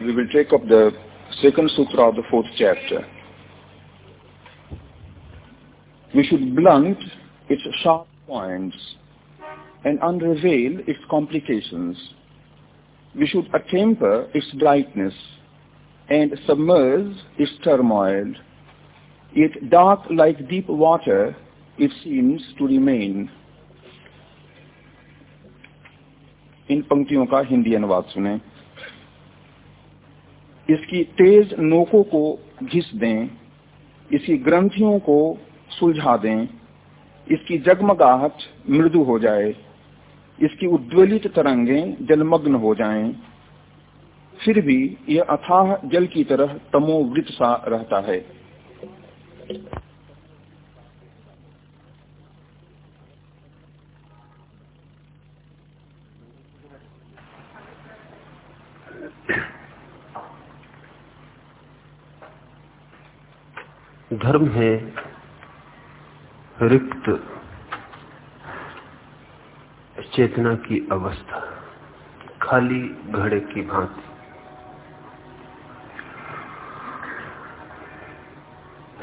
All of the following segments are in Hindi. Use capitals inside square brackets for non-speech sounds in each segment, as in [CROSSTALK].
We will take up the second sutra of the fourth chapter. We should blunt its sharp points and unravel its complications. We should attemper its brightness and submerge its turmoil. Yet dark like deep water, it seems to remain. इन पंक्तियों का हिंदी अनुवाद सुने। इसकी तेज नोकों को घिस दें इसकी ग्रंथियों को सुलझा दें इसकी जगमगाहट मृदु हो जाए इसकी उद्वेलित तरंगें जलमग्न हो जाएँ, फिर भी यह अथाह जल की तरह तमोवृत सा रहता है। धर्म है, रिक्त चेतना की अवस्था, खाली घड़े की भांति।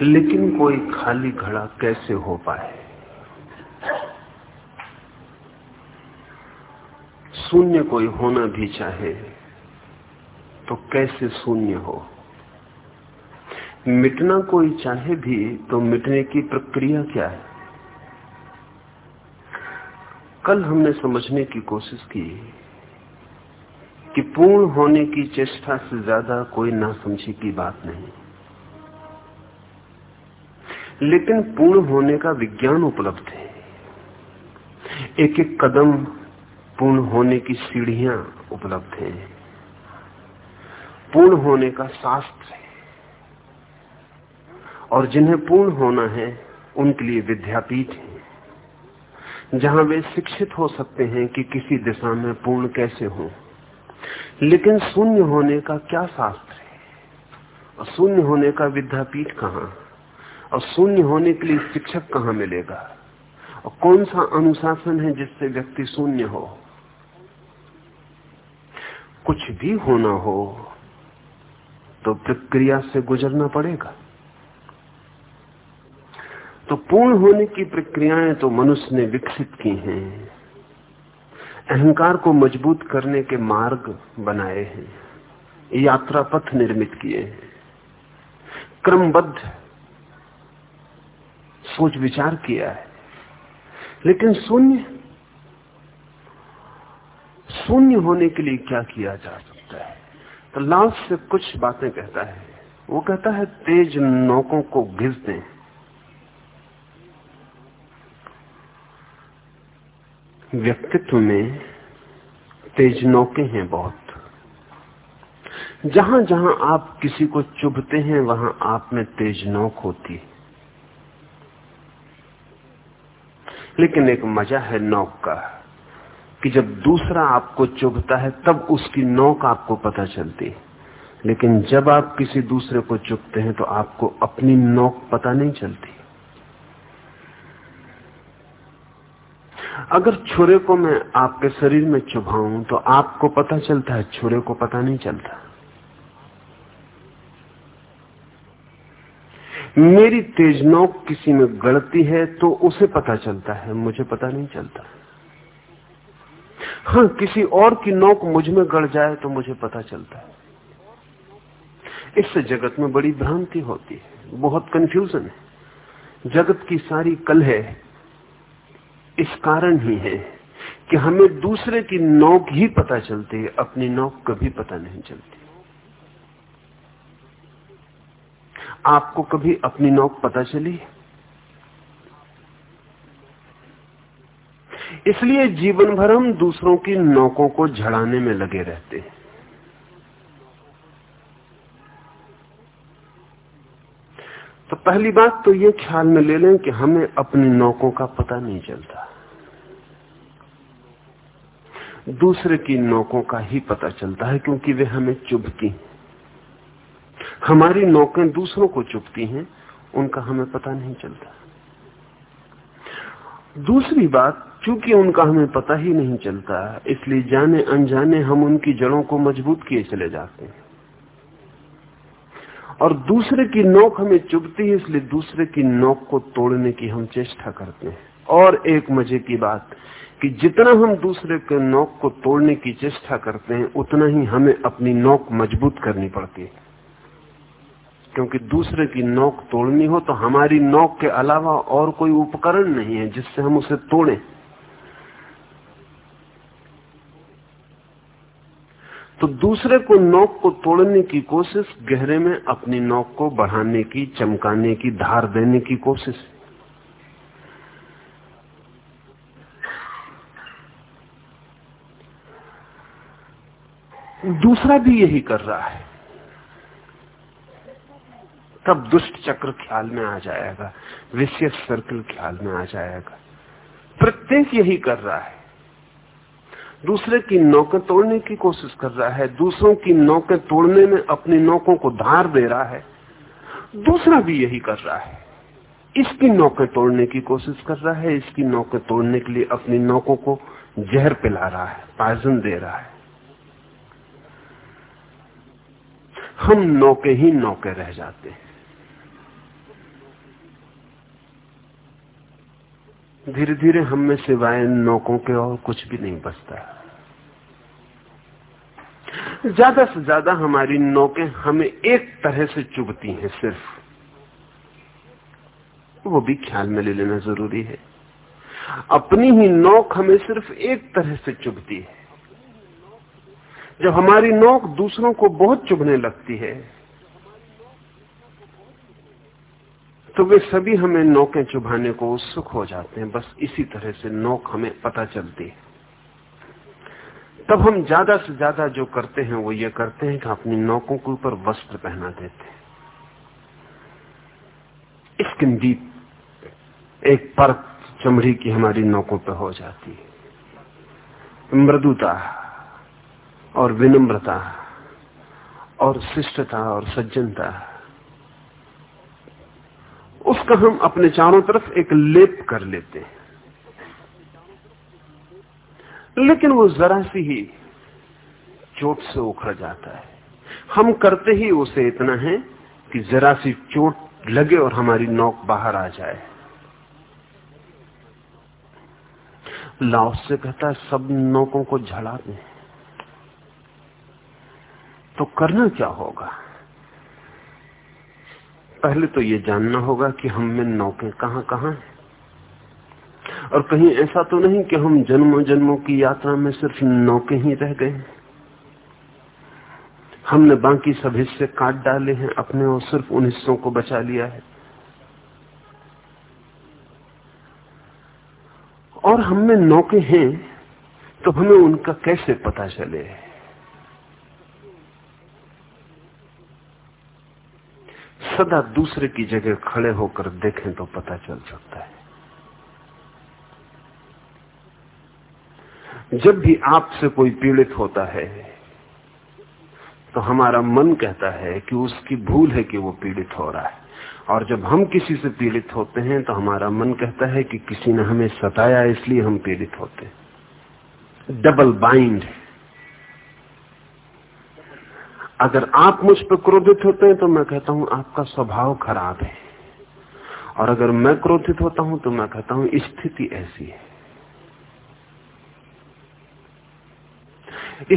लेकिन कोई खाली घड़ा कैसे हो पाए? शून्य कोई होना भी चाहे तो कैसे शून्य हो? मिटना कोई चाहे भी तो मिटने की प्रक्रिया क्या है? कल हमने समझने की कोशिश की कि पूर्ण होने की चेष्टा से ज़्यादा कोई ना समझी की बात नहीं। लेकिन पूर्ण होने का विज्ञान उपलब्ध है। एक एक कदम पूर्ण होने की सीढ़ियाँ उपलब्ध है। पूर्ण होने का शास्त्र है। और जिन्हें पूर्ण होना है, उनके लिए विद्यापीठ है। जहाँ वे शिक्षित हो सकते हैं कि किसी दिशा में पूर्ण कैसे हो। लेकिन शून्य होने का क्या शास्त्र है? और शून्य होने का विद्यापीठ कहाँ? और शून्य होने के लिए शिक्षक कहाँ मिलेगा? और कौन सा अनुशासन है जिससे व्यक्ति शून्य हो? कुछ भी होना हो तो प्रक्रिया से गुजरना पड़ेगा। तो पूर्ण होने की प्रक्रियाएँ तो मनुष्य ने विकसित की हैं। अहंकार को मज़बूत करने के मार्ग बनाए हैं। यात्रा पथ निर्मित किए हैं। क्रमबद्ध सोच विचार किया है। लेकिन शून्य शून्य होने के लिए क्या किया जा सकता है? तो लास्ट से कुछ बातें कहता है। वो कहता है, तेज नौकों को घिस दें व्यक्तित्व में तेज नौके हैं बहुत। जहाँ जहाँ आप किसी को चुभते हैं, वहाँ आप में तेज नौक होती है। लेकिन एक मज़ा है नौक का, कि जब दूसरा आपको चुभता है, तब उसकी नौक आपको पता चलती है। लेकिन जब आप किसी दूसरे को चुभते हैं तो आपको अपनी नौक पता नहीं चलती। अगर छुरे को मैं आपके शरीर में चुभाऊं तो आपको पता चलता है, छुरे को पता नहीं चलता। मेरी तेज नोक किसी में गड़ती है तो उसे पता चलता है, मुझे पता नहीं चलता। हाँ किसी और की नोक मुझमें गड़ जाए तो मुझे पता चलता है। इससे जगत में बड़ी भ्रांति होती है, बहुत कंफ्यूजन है। जगत की सारी कल है इस कारण ही है कि हमें दूसरे की नौक ही पता चलती है, अपनी नौक कभी पता नहीं चलती। आपको कभी अपनी नौक पता चली? इसलिए जीवन भर हम दूसरों की नौकों को झड़ाने में लगे रहते हैं। तो पहली बात तो ये ख्याल में ले लें कि हमें अपनी नौकों का पता नहीं चलता। दूसरे की नौकों का ही पता चलता है, क्योंकि वे हमें चुभती हमारी नौकें दूसरों को चुभती हैं, उनका हमें पता नहीं चलता। दूसरी बात, चूँकि उनका हमें पता ही नहीं चलता, इसलिए जाने अनजाने हम उनकी जड़ों को मज़बूत किए चले जाते हैं। और दूसरे की नोक हमें चुभती है, इसलिए दूसरे की नोक को तोड़ने की हम चेष्टा करते हैं। और एक मज़े की बात कि जितना हम दूसरे के नोक को तोड़ने की चेष्टा करते हैं, उतना ही हमें अपनी नोक मज़बूत करनी पड़ती है। क्योंकि दूसरे की नोक तोड़नी हो तो हमारी नोक के अलावा और कोई उपकरण नहीं है जिससे हम उसे तोड़ें। तो दूसरे को नोक को तोड़ने की कोशिश, गहरे में अपनी नोक को बढ़ाने की, चमकाने की, धार देने की कोशिश। दूसरा भी यही कर रहा है। तब दुष्ट चक्र ख्याल में आ जाएगा विशेष सर्कल ख्याल में आ जाएगा। प्रत्येक यही कर रहा है। दूसरे की नौकें तोड़ने की कोशिश कर रहा है, दूसरों की नौकें तोड़ने में अपनी नौकों को धार दे रहा है। दूसरा भी यही कर रहा है। इसकी नौकें तोड़ने की कोशिश कर रहा है, इसकी नौकें तोड़ने के लिए अपनी नौकों को जहर पिला रहा है पायजन दे रहा है। हम नौके ही नौके रह जाते हैं। धीरे धीरे हम में सिवाय नौकों के और कुछ भी नहीं बचता। ज़्यादा से ज़्यादा हमारी नौके हमें एक तरह से चुभती हैं सिर्फ़। वो भी ख्याल में ले लेना ज़रूरी है। अपनी ही नोक हमें सिर्फ़ एक तरह से चुभती है। जब हमारी नोक दूसरों को बहुत चुभने लगती है तो वे सभी हमें नोकें चुभाने को उत्सुक हो जाते हैं। बस इसी तरह से नोक हमें पता चलती है। तब हम ज़्यादा से ज़्यादा जो करते हैं, वो ये करते हैं कि अपनी नौकों के ऊपर वस्त्र पहना देते हैं। स्किन एक परत चमड़ी की हमारी नौकों पर हो जाती है। मृदुता। और विनम्रता और शिष्टता और सज्जनता। उसका हम अपने चारों तरफ़ एक लेप कर लेते हैं। लेकिन वो जरा सी ही चोट से उखड़ जाता है। हम करते ही उसे इतना है कि जरा सी चोट लगे और हमारी नोक बाहर आ जाए। लाओस से कहता है, सब नोकों को झड़ा दें। तो करना क्या होगा? पहले तो ये जानना होगा कि हम में नौके कहाँ कहाँ हैं। और कहीं ऐसा तो नहीं कि हम जन्मों जन्मों की यात्रा में सिर्फ़ नौके ही रह गए। हमने बाकी सब हिस्से काट डाले हैं, अपने और सिर्फ़ उन हिस्सों को बचा लिया है। और हम में नौके हैं तो हमें उनका कैसे पता चले? सदा दूसरे की जगह खड़े होकर देखें तो पता चल सकता है। जब भी आपसे कोई पीड़ित होता है तो हमारा मन कहता है कि उसकी भूल है कि वो पीड़ित हो रहा है। और जब हम किसी से पीड़ित होते हैं तो हमारा मन कहता है कि किसी ने हमें सताया, इसलिए हम पीड़ित होते हैं। डबल बाइंड है। अगर आप मुझ पर क्रोधित होते हैं तो मैं कहता हूँ, आपका स्वभाव खराब है। और अगर मैं क्रोधित होता हूँ तो मैं कहता हूँ, स्थिति ऐसी है।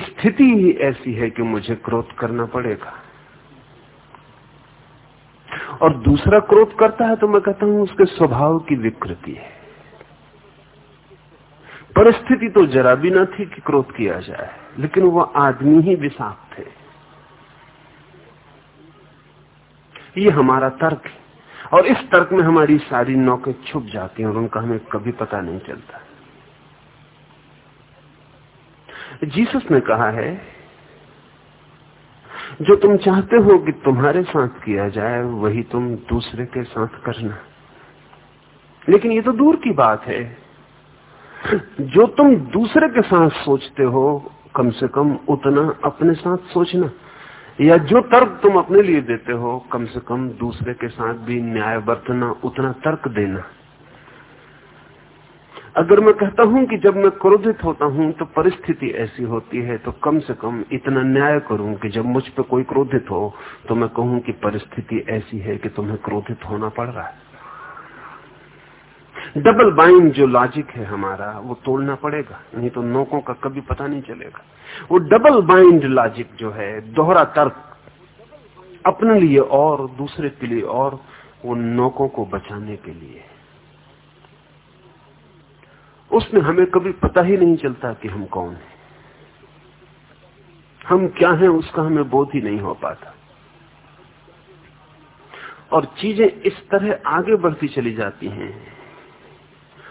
स्थिति ही ऐसी है कि मुझे क्रोध करना पड़ेगा। और दूसरा क्रोध करता है तो मैं कहता हूँ, उसके स्वभाव की विकृति है। परिस्थिति तो जरा भी ना थी कि क्रोध किया जाए, लेकिन वह आदमी ही विषाक्त थे ये हमारा तर्क है। और इस तर्क में हमारी सारी नौके छुप जाती हैं और उनका हमें कभी पता नहीं चलता। जीसस ने कहा है, जो तुम चाहते हो कि तुम्हारे साथ किया जाए, वही तुम दूसरे के साथ करना। लेकिन ये तो दूर की बात है। जो तुम दूसरे के साथ सोचते हो, कम से कम उतना अपने साथ सोचना। या जो तर्क तुम अपने लिए देते हो, कम से कम दूसरे के साथ भी न्याय बरतना, उतना तर्क देना। अगर मैं कहता हूँ कि जब मैं क्रोधित होता हूँ तो परिस्थिति ऐसी होती है तो कम से कम इतना न्याय करूँ कि जब मुझ पर कोई क्रोधित हो तो मैं कहूँ कि परिस्थिति ऐसी है कि तुम्हें क्रोधित होना पड़ रहा है। डबल बाइंड जो लॉजिक है हमारा, वो तोड़ना पड़ेगा, नहीं तो नोकों का कभी पता नहीं चलेगा। वो डबल बाइंड लॉजिक जो है, दोहरा तर्क, अपने लिए और, दूसरे के लिए और, वो नौकों को बचाने के लिए। उसमें हमें कभी पता ही नहीं चलता कि हम कौन हैं। हम क्या हैं, उसका हमें बोध ही नहीं हो पाता। और चीज़ें इस तरह आगे बढ़ती चली जाती हैं।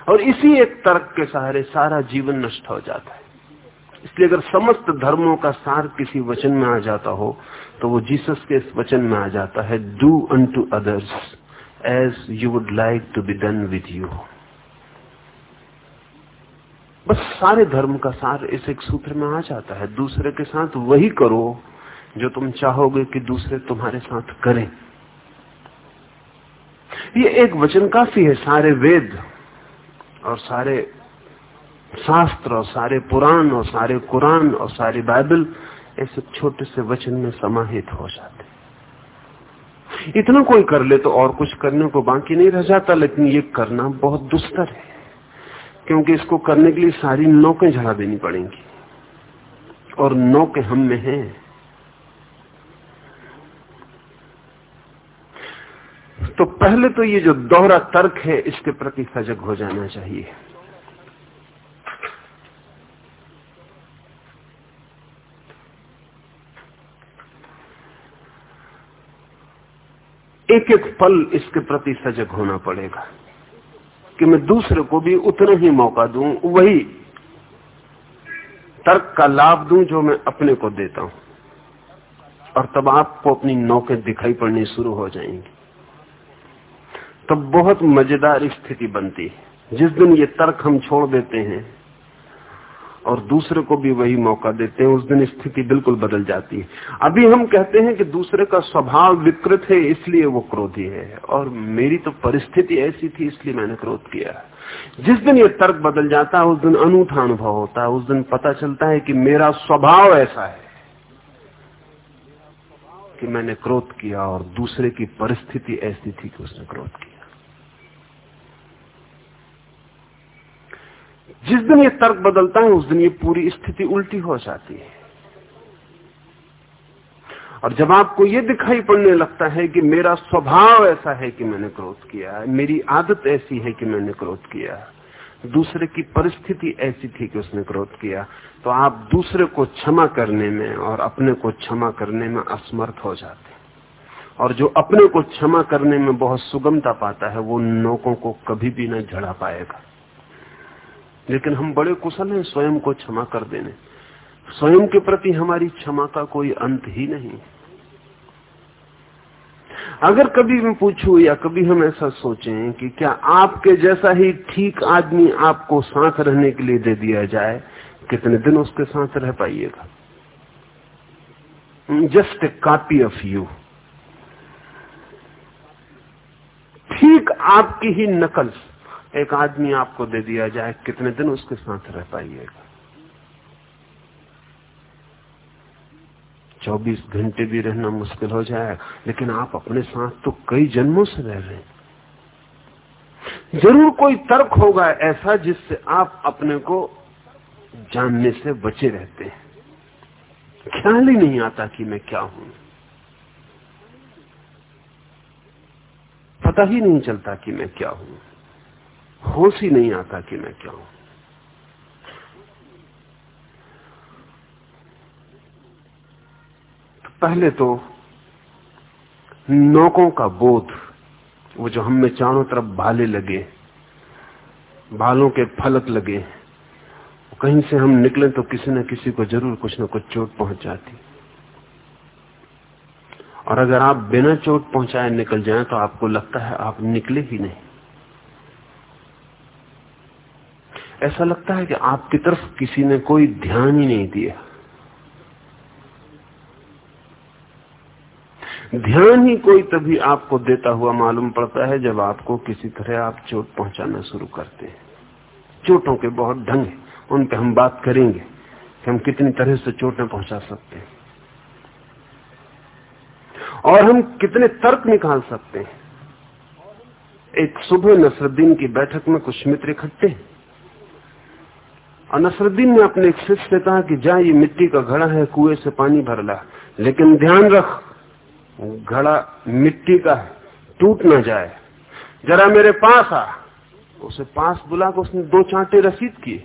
और इसी एक तर्क के सहारे सारा जीवन नष्ट हो जाता है। इसलिए अगर समस्त धर्मों का सार किसी वचन में आ जाता हो तो वो जीसस के इस वचन में आ जाता है do unto others as you would like to be done with you बस सारे धर्म का सार इस एक सूत्र में आ जाता है। दूसरे के साथ वही करो जो तुम चाहोगे कि दूसरे तुम्हारे साथ करें। ये एक वचन काफ़ी है, सारे वेद। और सारे शास्त्र और सारे पुराण और सारे कुरान और सारी बाइबल ऐसे छोटे से वचन में समाहित हो जाते इतना कोई कर ले तो और कुछ करने को बाकी नहीं रह जाता, लेकिन ये करना बहुत दुस्तर है, क्योंकि इसको करने के लिए सारी नौकें झड़ा देनी पड़ेंगी। और नौकें हम में हैं। तो पहले तो ये जो दोहरा तर्क है, इसके प्रति सजग हो जाना चाहिए। एक एक पल इसके प्रति सजग होना पड़ेगा कि मैं दूसरे को भी उतना ही मौका दूँ, वही तर्क का लाभ दूँ जो मैं अपने को देता हूँ। और तब आपको अपनी नौके दिखाई पड़नी शुरू हो जाएँगी। तब बहुत मज़ेदार स्थिति बनती है। जिस दिन ये तर्क हम छोड़ देते हैं और दूसरे को भी वही मौका देते हैं, उस दिन स्थिति बिल्कुल बदल जाती है। अभी हम कहते हैं कि दूसरे का स्वभाव विकृत है, इसलिए वो क्रोधी है। और मेरी तो परिस्थिति ऐसी थी, इसलिए मैंने क्रोध किया। जिस दिन ये तर्क बदल जाता है, उस दिन अनूठा अनुभव होता है। उस दिन पता चलता है कि मेरा स्वभाव ऐसा है कि मैंने क्रोध किया और दूसरे की परिस्थिति ऐसी थी कि उसने क्रोध किया। जिस दिन ये तर्क बदलता है, उस दिन ये पूरी स्थिति उल्टी हो जाती है। और जब आपको ये दिखाई पड़ने लगता है कि मेरा स्वभाव ऐसा है कि मैंने क्रोध किया है मेरी आदत ऐसी है कि मैंने क्रोध किया, दूसरे की परिस्थिति ऐसी थी कि उसने क्रोध किया तो आप दूसरे को क्षमा करने में और अपने को क्षमा करने में असमर्थ हो जाते और जो अपने को क्षमा करने में बहुत सुगमता पाता है, वो नौकों को कभी भी न झड़ा पाएगा। लेकिन हम बड़े कुशल हैं, स्वयं को क्षमा कर देने। स्वयं के प्रति हमारी क्षमा का कोई अंत ही नहीं। अगर कभी मैं पूछूँ या कभी हम ऐसा सोचें कि क्या आपके जैसा ही ठीक आदमी आपको साथ रहने के लिए दे दिया जाए, कितने दिन उसके साथ रह पाइएगा? Just a copy of you ठीक आपकी ही नकल। एक आदमी आपको दे दिया जाए, कितने दिन उसके साथ रह पाइएगा 24 घंटे भी रहना मुश्किल हो जाएगा लेकिन आप अपने साथ तो कई जन्मों से रह रहे हैं। ज़रूर कोई तर्क होगा ऐसा जिससे आप अपने को जानने से बचे रहते हैं। ख्याल ही नहीं आता कि मैं क्या हूँ। पता ही नहीं चलता कि मैं क्या हूँ। होश ही नहीं आता कि मैं क्या हूँ। तो पहले तो नौकों का बोध, वो जो हम में चारों तरफ़ भाले लगे, बालों के फलक लगे कहीं से हम निकले तो किसी न किसी को ज़रूर कुछ न कुछ चोट पहुँच जाती और अगर आप बिना चोट पहुँचाए निकल जाएँ तो आपको लगता है आप निकले ही नहीं। ऐसा लगता है कि आपकी तरफ़ किसी ने कोई ध्यान ही नहीं दिया। ध्यान ही कोई तभी आपको देता हुआ मालूम पड़ता है जब आपको किसी तरह आप चोट पहुंचाना शुरू करते हैं। चोटों के बहुत ढंग है, उन पर हम बात करेंगे कि हम कितनी तरह से चोटें पहुँचा सकते हैं। और हम कितने तर्क निकाल सकते हैं। एक सुबह नसरुद्दीन की बैठक में कुछ मित्र इकट्ठे हैं। नसरुद्दीन ने अपने एक शिष्य से कहा कि जा, ये मिट्टी का घड़ा है, कुएँ से पानी भर ला। लेकिन ध्यान रख, घड़ा मिट्टी का है, टूट ना जाए। जरा मेरे पास आ। उसे पास बुला कर उसने दो चांटे रसीद किए।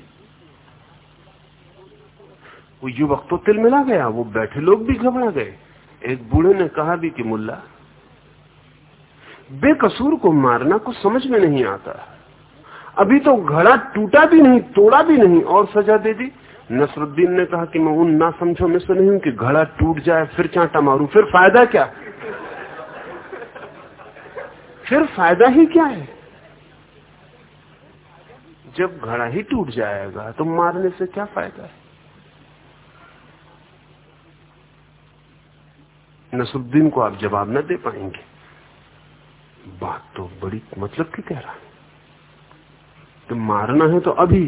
वो युवक तो तिल मिला गया, वो बैठे लोग भी घबरा गए। एक बूढ़े ने कहा भी कि, मुल्ला, बेकसूर को मारना कुछ समझ में नहीं आता। अभी तो घड़ा टूटा भी नहीं, तोड़ा भी नहीं, और सजा दे दी। नसरुद्दीन ने कहा कि मैं उन ना समझो में से नहीं हूँ कि घड़ा टूट जाए, फिर चांटा मारू। फिर फ़ायदा क्या? फिर फ़ायदा ही क्या है? जब घड़ा ही टूट जाएगा तो मारने से क्या फ़ायदा है? नसरुद्दीन को आप जवाब न दे पाएँगे। बात तो बड़ी मतलब की कह रहा है। तो मारना है तो अभी।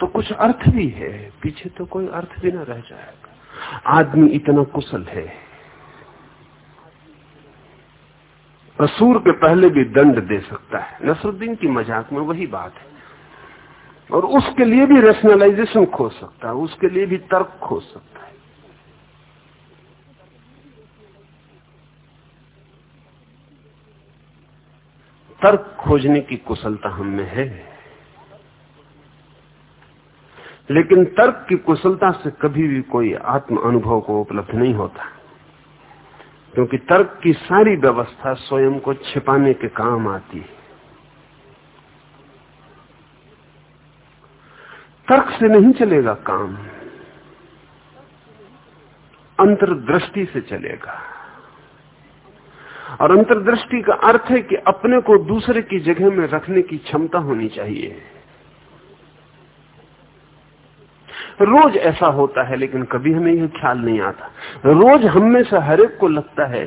तो कुछ अर्थ भी है, पीछे तो कोई अर्थ भी ना रह जाएगा। आदमी इतना कुशल है। कसूर के पहले भी दंड दे सकता है। नसरुद्दीन की मज़ाक में वही बात है। और उसके लिए भी रेशनलाइजेशन खोज सकता है, उसके लिए भी तर्क खोज सकता है। तर्क खोजने की कुशलता हम में है। लेकिन तर्क की कुशलता से कभी भी कोई आत्म अनुभव को उपलब्ध नहीं होता। क्योंकि तर्क की सारी व्यवस्था स्वयं को छिपाने के काम आती है। तर्क से नहीं चलेगा काम। अंतर्दृष्टि से चलेगा। और अंतर्दृष्टि का अर्थ है कि अपने को दूसरे की जगह में रखने की क्षमता होनी चाहिए। रोज ऐसा होता है, लेकिन कभी हमें यह ख्याल नहीं आता। रोज हम में से हरेक को लगता है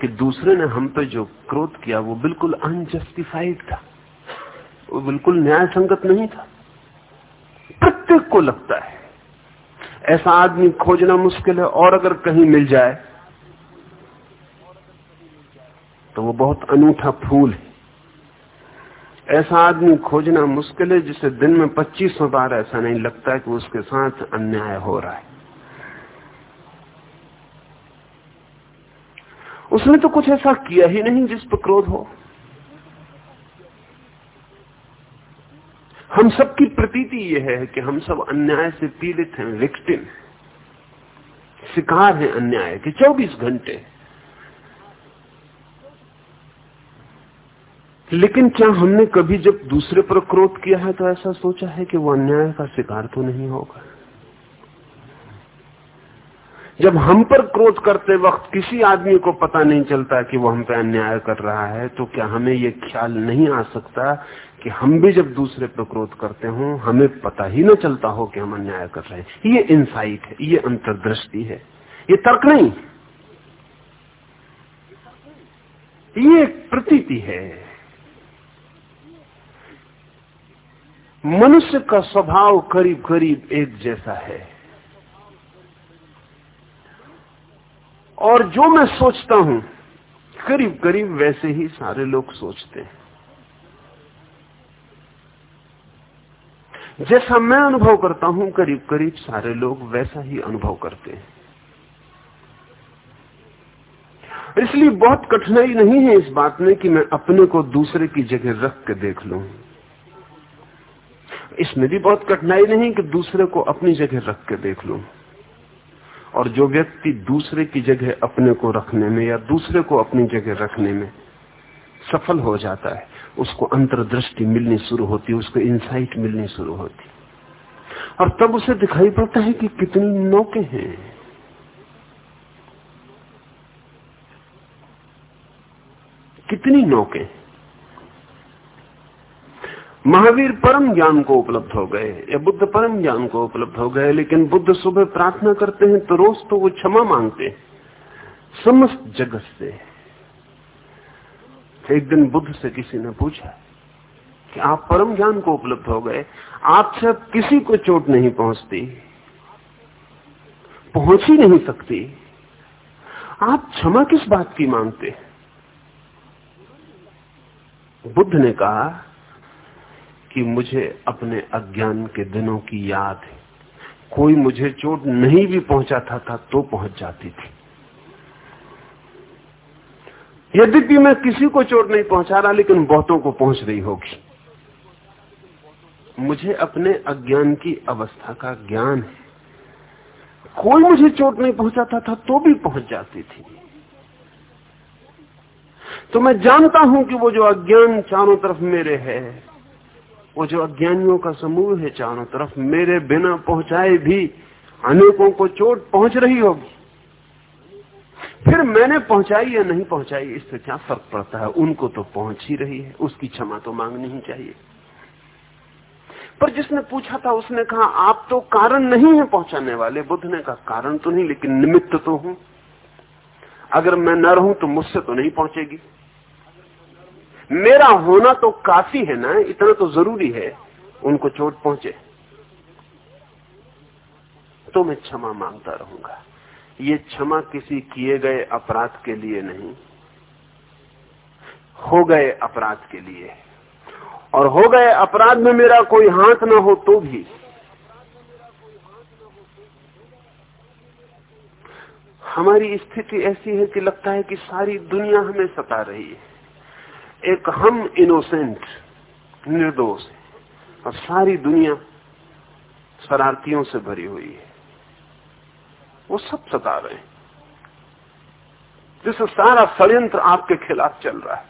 कि दूसरे ने हम पे जो क्रोध किया, वो बिल्कुल अनजस्टिफाइड था। वो बिल्कुल न्याय संगत नहीं था। प्रत्येक को लगता है, ऐसा आदमी खोजना मुश्किल है, और अगर कहीं मिल जाए तो वो बहुत अनूठा फूल है। ऐसा आदमी खोजना मुश्किल है, जिसे दिन में पच्चीस बार ऐसा नहीं लगता कि उसके साथ अन्याय हो रहा है। उसने तो कुछ ऐसा किया ही नहीं जिस पर क्रोध हो। हम सबकी प्रतीति यह है कि हम सब अन्याय से पीड़ित हैं विक्टिम शिकार हैं अन्याय के 24 घंटे। लेकिन क्या हमने कभी जब दूसरे पर क्रोध किया है तो ऐसा सोचा है कि वो अन्याय का शिकार तो नहीं होगा? जब हम पर क्रोध करते वक्त किसी आदमी को पता नहीं चलता कि वो हम पे अन्याय कर रहा है तो क्या हमें ये ख्याल नहीं आ सकता कि हम भी जब दूसरे पर क्रोध करते हो, हमें पता ही ना चलता हो कि हम अन्याय कर रहे हैं। ये इंसाइट है, ये अंतर्दृष्टि है। ये तर्क नहीं। ये प्रतीति है। मनुष्य का स्वभाव करीब करीब एक जैसा है। और जो मैं सोचता हूँ करीब करीब वैसे ही सारे लोग सोचते हैं। जैसा मैं अनुभव करता हूँ करीब करीब सारे लोग वैसा ही अनुभव करते हैं। इसलिए बहुत कठिनाई नहीं है इस बात में कि मैं अपने को दूसरे की जगह रख के देख लू। इसमें भी बहुत कठिनाई नहीं कि दूसरे को अपनी जगह रख के देख लू। और जो व्यक्ति दूसरे की जगह अपने को रखने में या दूसरे को अपनी जगह रखने में सफल हो जाता है, उसको अंतर्दृष्टि मिलनी शुरू होती है उसको इंसाइट मिलनी शुरू होती। और तब उसे दिखाई पड़ता है कि कितनी नौके हैं। कितनी नौके हैं। महावीर परम ज्ञान को उपलब्ध हो गए, या बुद्ध परम ज्ञान को उपलब्ध हो गए, लेकिन बुद्ध सुबह प्रार्थना करते हैं तो रोज तो वो क्षमा मांगते हैं। समस्त जगत से। एक दिन बुद्ध से किसी ने पूछा कि आप परम ज्ञान को उपलब्ध हो गए आपसे अब किसी को चोट नहीं पहुँचती, पहुँच ही नहीं सकती। आप क्षमा किस बात की मांगते बुद्ध ने कहा कि मुझे अपने अज्ञान के दिनों की याद है। कोई मुझे चोट नहीं भी पहुंचाता था तो पहुँच जाती थी। यद्यपि मैं किसी को चोट नहीं पहुँचा रहा, लेकिन बहुतों को पहुँच रही होगी। मुझे अपने अज्ञान की अवस्था का ज्ञान है। कोई मुझे चोट नहीं पहुंचाता था तो भी पहुँच जाती थी। तो मैं जानता हूँ कि वो जो अज्ञान चारों तरफ़ मेरे है वो जो अज्ञानियों का समूह है चारों तरफ़, मेरे बिना पहुँचाए भी अनेकों को चोट पहुँच रही होगी। फिर मैंने पहुंचाई या नहीं पहुंचाई, इससे क्या फ़र्क पड़ता है? उनको तो पहुँच ही रही है, उसकी क्षमा तो मांगनी ही चाहिए। पर जिसने पूछा था, उसने कहा, आप तो कारण नहीं है पहुँचाने वाले, बुद्ध ने कहा, कारण तो नहीं, लेकिन निमित्त तो हूँ। अगर मैं न रहूँ तो मुझसे तो नहीं पहुंचेगी। मेरा होना तो काफ़ी है ना, इतना तो ज़रूरी है, उनको चोट पहुँचे। तो मैं क्षमा माँगता रहूँगा। ये क्षमा किसी किए गए अपराध के लिए नहीं, हो गए अपराध के लिए। और हो गए अपराध में मेरा कोई हाथ ना हो तो भी। हमारी स्थिति ऐसी है कि लगता है कि सारी दुनिया हमें सता रही है। एक हम इनोसेंट निर्दोष है। और सारी दुनिया शरारतियों से भरी हुई है। वो सब सता रहे हैं। जिससे सारा षडयंत्र आपके खिलाफ चल रहा है।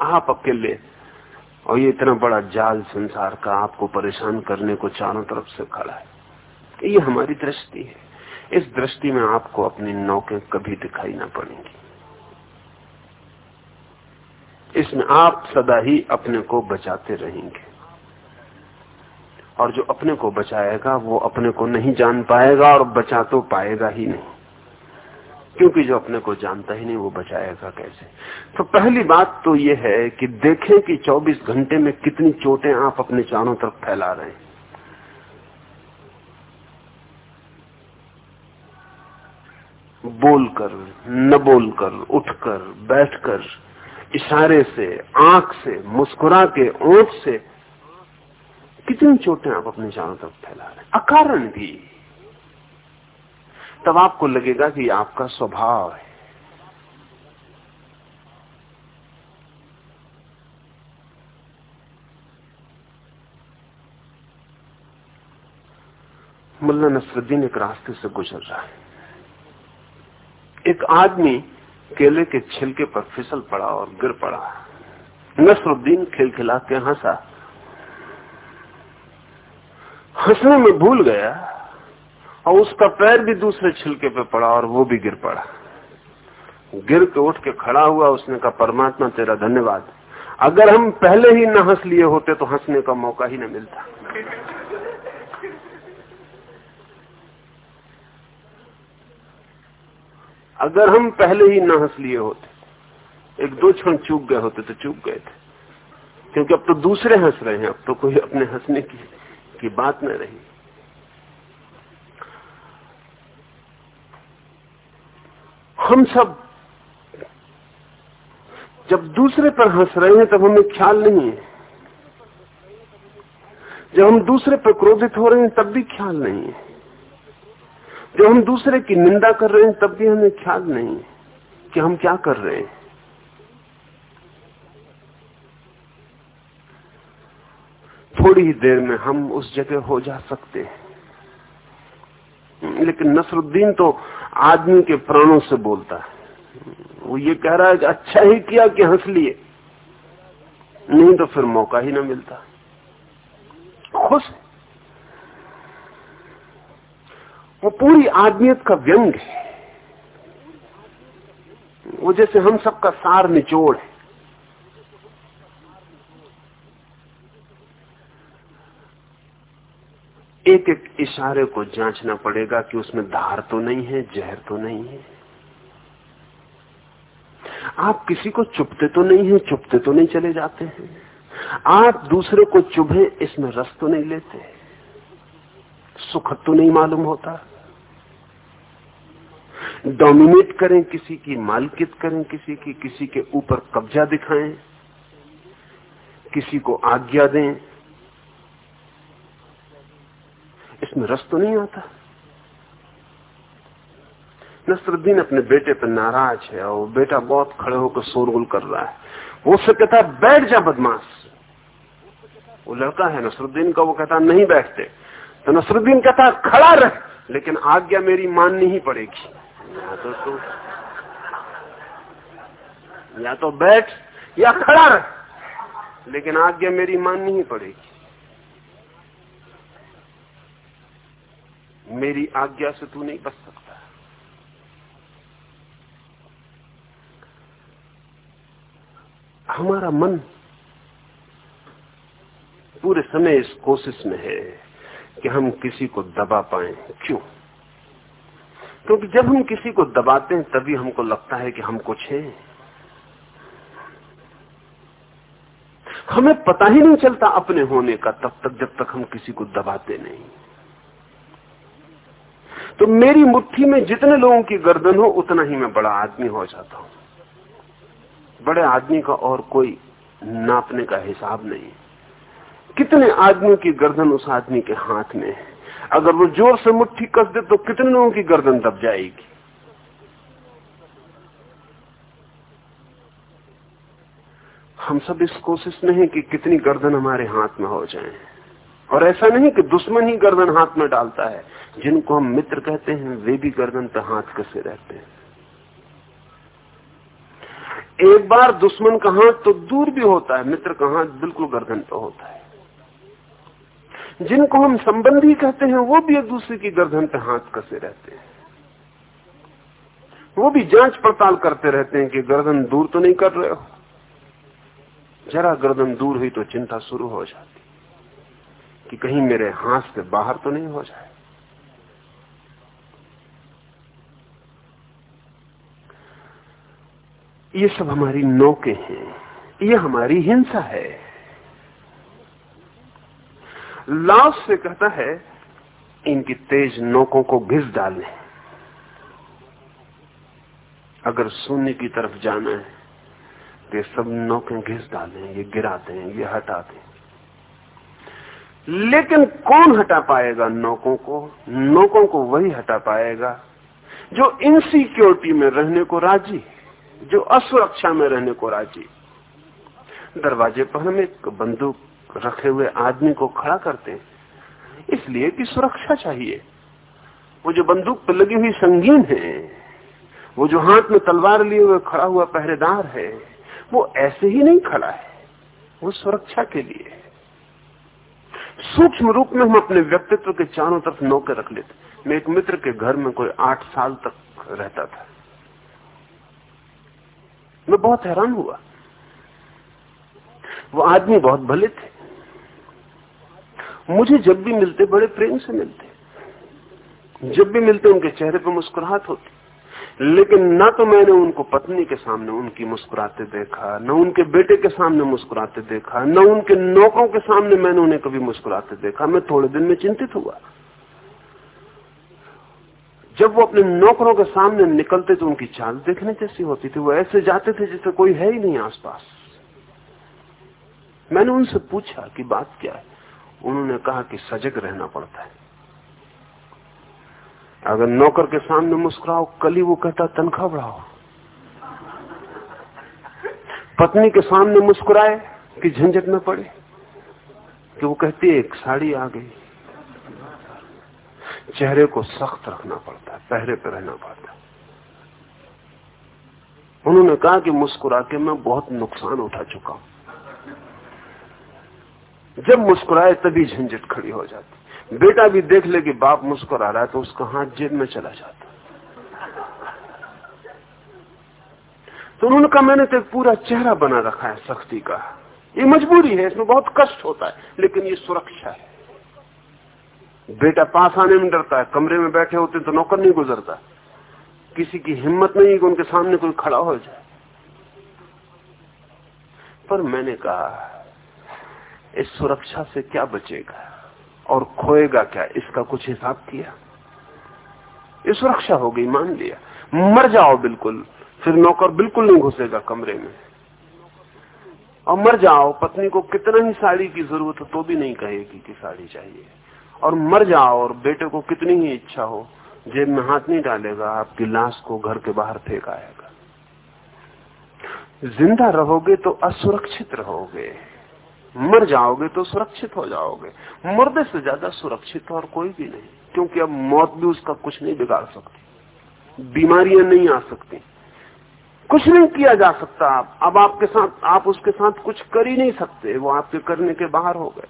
आप अकेले, और ये इतना बड़ा जाल संसार का आपको परेशान करने को चारों तरफ़ से खड़ा है। ये हमारी दृष्टि है। इस दृष्टि में आपको अपनी नौकें कभी दिखाई ना पड़ेंगी। इसमें आप सदा ही अपने को बचाते रहेंगे। और जो अपने को बचाएगा, वो अपने को नहीं जान पाएगा और बचा तो पाएगा ही नहीं। क्योंकि जो अपने को जानता ही नहीं, वो बचाएगा कैसे? तो पहली बात तो ये है कि देखें कि 24 घंटे में कितनी चोटें आप अपने चारों तरफ़ फैला रहे हैं। बोलकर, न बोलकर, उठकर, बैठकर, इशारे से, आँख से, मुस्कुरा के ओठ से, कितनी चोटें आप अपने चारों तरफ़ फैला रहे अकारण भी। तब आपको लगेगा कि आपका स्वभाव है। मुल्ला नसरुद्दीन एक रास्ते से गुजर रहा है। एक आदमी केले के छिलके पर फिसल पड़ा और गिर पड़ा। नसरुद्दीन खिलखिला के हंसा। हंसने में भूल गया और उसका पैर भी दूसरे छिलके पे पड़ा और वो भी गिर पड़ा। गिर के उठ के खड़ा हुआ, उसने कहा, परमात्मा, तेरा धन्यवाद। अगर हम पहले ही न हंस लिए होते तो हंसने का मौका ही न मिलता। अगर हम पहले ही न हंस लिए होते, एक दो क्षण चूक गए होते तो चूक गए थे। क्योंकि अब तो दूसरे हंस रहे हैं, अब तो कोई अपने हंसने की की बात न रही। हम सब, जब दूसरे पर हंस रहे हैं, तब हमें ख्याल नहीं है। जब हम दूसरे पर क्रोधित हो रहे हैं, तब भी ख्याल नहीं है। जब हम दूसरे की निंदा कर रहे हैं, तब भी हमें ख्याल नहीं है कि हम क्या कर रहे हैं। थोड़ी ही देर में हम उस जगह हो जा सकते हैं। लेकिन नसरुद्दीन तो आदमी के प्राणों से बोलता है। वो ये कह रहा है कि अच्छा ही किया कि हंस लिए। नहीं तो फिर मौका ही ना मिलता। खुश वो पूरी आदमियत का व्यंग है। वो जैसे हम सबका सार निचोड़ है। एक एक इशारे को जांचना पड़ेगा कि उसमें धार तो नहीं है, जहर तो नहीं है। आप किसी को चुपते तो नहीं है चुपते तो नहीं चले जाते हैं। आप दूसरे को चुभे, इसमें रस तो नहीं लेते सुखद तो नहीं मालूम होता। डोमिनेट करें किसी की, मालकित करें किसी की, किसी के ऊपर कब्जा दिखाएँ, किसी को आज्ञा दें। इसमें रस तो नहीं आता नसरुद्दीन अपने बेटे पर नाराज़ है और बेटा बहुत खड़े होकर शोरगुल कर रहा है। वो उससे कहता बैठ जा बदमाश। वो लड़का है नसरुद्दीन का, वो कहता, नहीं बैठते। तो नसरुद्दीन कहता, खड़ा रह, लेकिन आज्ञा मेरी माननी ही पड़ेगी। या तो तू, या तो बैठ, या खड़ा रह, लेकिन आज्ञा मेरी माननी ही पड़ेगी। मेरी आज्ञा से तू नहीं बच सकता। हमारा मन पूरे समय इस कोशिश में है। कि हम किसी को दबा पाए। क्यों? क्योंकि जब हम किसी को दबाते हैं, तभी हमको लगता है कि हम कुछ हैं। हमें पता ही नहीं चलता अपने होने का, तब तक जब तक हम किसी को दबाते नहीं। तो मेरी मुट्ठी में जितने लोगों की गर्दन हो, उतना ही मैं बड़ा आदमी हो जाता हूँ। बड़े आदमी का और कोई नापने का हिसाब नहीं। कितने आदमियों की गर्दन उस आदमी के हाथ में है? अगर वो ज़ोर से मुट्ठी कस दे तो कितने लोगों की गर्दन दब जाएगी? हम सब इस कोशिश में हैं कि कितनी गर्दन हमारे हाथ में हो जाए। और ऐसा नहीं कि दुश्मन ही गर्दन हाथ में डालता है। जिनको हम मित्र कहते हैं, वे भी गर्दन पर हाथ कसे रहते हैं। एक बार दुश्मन का हाथ तो दूर भी होता है, मित्र का हाथ बिल्कुल गर्दन पर होता है। जिनको हम संबंधी कहते हैं, वो भी एक दूसरे की गर्दन पे हाथ कसे रहते हैं। वो भी जाँच पड़ताल करते रहते हैं कि गर्दन दूर तो नहीं कर रहे हो। जरा गर्दन दूर हुई तो चिंता शुरू हो जाती कि कहीं मेरे हाथ से बाहर तो नहीं हो जाए। ये सब हमारी नौके हैं, ये हमारी हिंसा है। लाश से कहता है, इनकी तेज नोकों को घिस डालें अगर शून्य की तरफ़ जाना है तो सब नौके घिस डालें, ये गिरा दें, ये हटा दें। लेकिन कौन हटा पाएगा नौकों को? नौकों को वही हटा पाएगा जो इनसिक्योरिटी में रहने को राज़ी जो असुरक्षा में रहने को राज़ी दरवाजे पर हम एक बंदूक रखे हुए आदमी को खड़ा करते हैं। इसलिए कि सुरक्षा चाहिए। वो जो बंदूक पर लगी हुई संगीन है, वो जो हाथ में तलवार लिए हुए खड़ा हुआ पहरेदार है, वो ऐसे ही नहीं खड़ा है। वो सुरक्षा के लिए सूक्ष्म रूप में हम अपने व्यक्तित्व के चारों तरफ़ नौके रख लेते मैं एक मित्र के घर में कोई आठ साल तक रहता था। मैं बहुत हैरान हुआ। वो आदमी बहुत भले थे। मुझे जब भी मिलते बड़े प्रेम से मिलते। जब भी मिलते उनके चेहरे पर मुस्कुराहट होती। लेकिन न तो मैंने उनको पत्नी के सामने उनकी मुस्कुराते देखा, न उनके बेटे के सामने मुस्कुराते देखा, न उनके नौकरों के सामने मैंने उन्हें कभी मुस्कुराते देखा। मैं थोड़े दिन में चिंतित हुआ। जब वो अपने नौकरों के सामने निकलते तो उनकी चाल देखने जैसी होती थी। वो ऐसे जाते थे जैसे कोई है ही नहीं आसपास। मैंने उनसे पूछा कि बात क्या है? उन्होंने कहा कि सजग रहना पड़ता है। अगर नौकर के सामने मुस्कुराओ, कल ही वो कहता, तनख्वाह बढ़ाओ। पत्नी के सामने मुस्कुराए कि झंझट में पड़े, कि वो कहती है एक साड़ी आ गई। चेहरे को सख्त रखना पड़ता है, पहरे पर रहना पड़ता है। उन्होंने कहा कि मुस्कुरा के मैं बहुत नुकसान उठा चुका हूँ। जब मुस्कुराए तभी झंझट खड़ी हो जाती। बेटा भी देख ले कि बाप मुस्कुरा रहा है तो उसका हाथ जेब में चला जाता। तो उन्होंने कहा, मैंने तो पूरा चेहरा बना रखा है सख्ती का। ये मजबूरी है, इसमें बहुत कष्ट होता है, लेकिन ये सुरक्षा है। बेटा पास आने में डरता है, कमरे में बैठे होते तो नौकर नहीं गुजरता। किसी की हिम्मत नहीं कि उनके सामने कोई खड़ा हो जाए। पर मैंने कहा इस सुरक्षा से क्या बचेगा? और खोएगा क्या? इसका कुछ हिसाब किया। ये सुरक्षा हो गई, मान लिया। मर जाओ बिल्कुल, फिर नौकर बिल्कुल नहीं घुसेगा कमरे में। और मर जाओ, पत्नी को कितना ही साड़ी की ज़रूरत हो तो भी नहीं कहेगी कि साड़ी चाहिए। और मर जाओ, और बेटे को कितनी ही इच्छा हो, जेब में हाथ नहीं डालेगा, आपकी लाश को घर के बाहर फेंक आएगा। ज़िंदा रहोगे तो असुरक्षित रहोगे। मर जाओगे तो सुरक्षित हो जाओगे। मरने से ज़्यादा सुरक्षित और कोई भी नहीं, क्योंकि अब मौत भी उसका कुछ नहीं बिगाड़ सकती। बीमारियाँ नहीं आ सकती। कुछ नहीं किया जा सकता। आप अब आपके साथ, आप उसके साथ कुछ कर ही नहीं सकते। वो आपके करने के बाहर हो गए।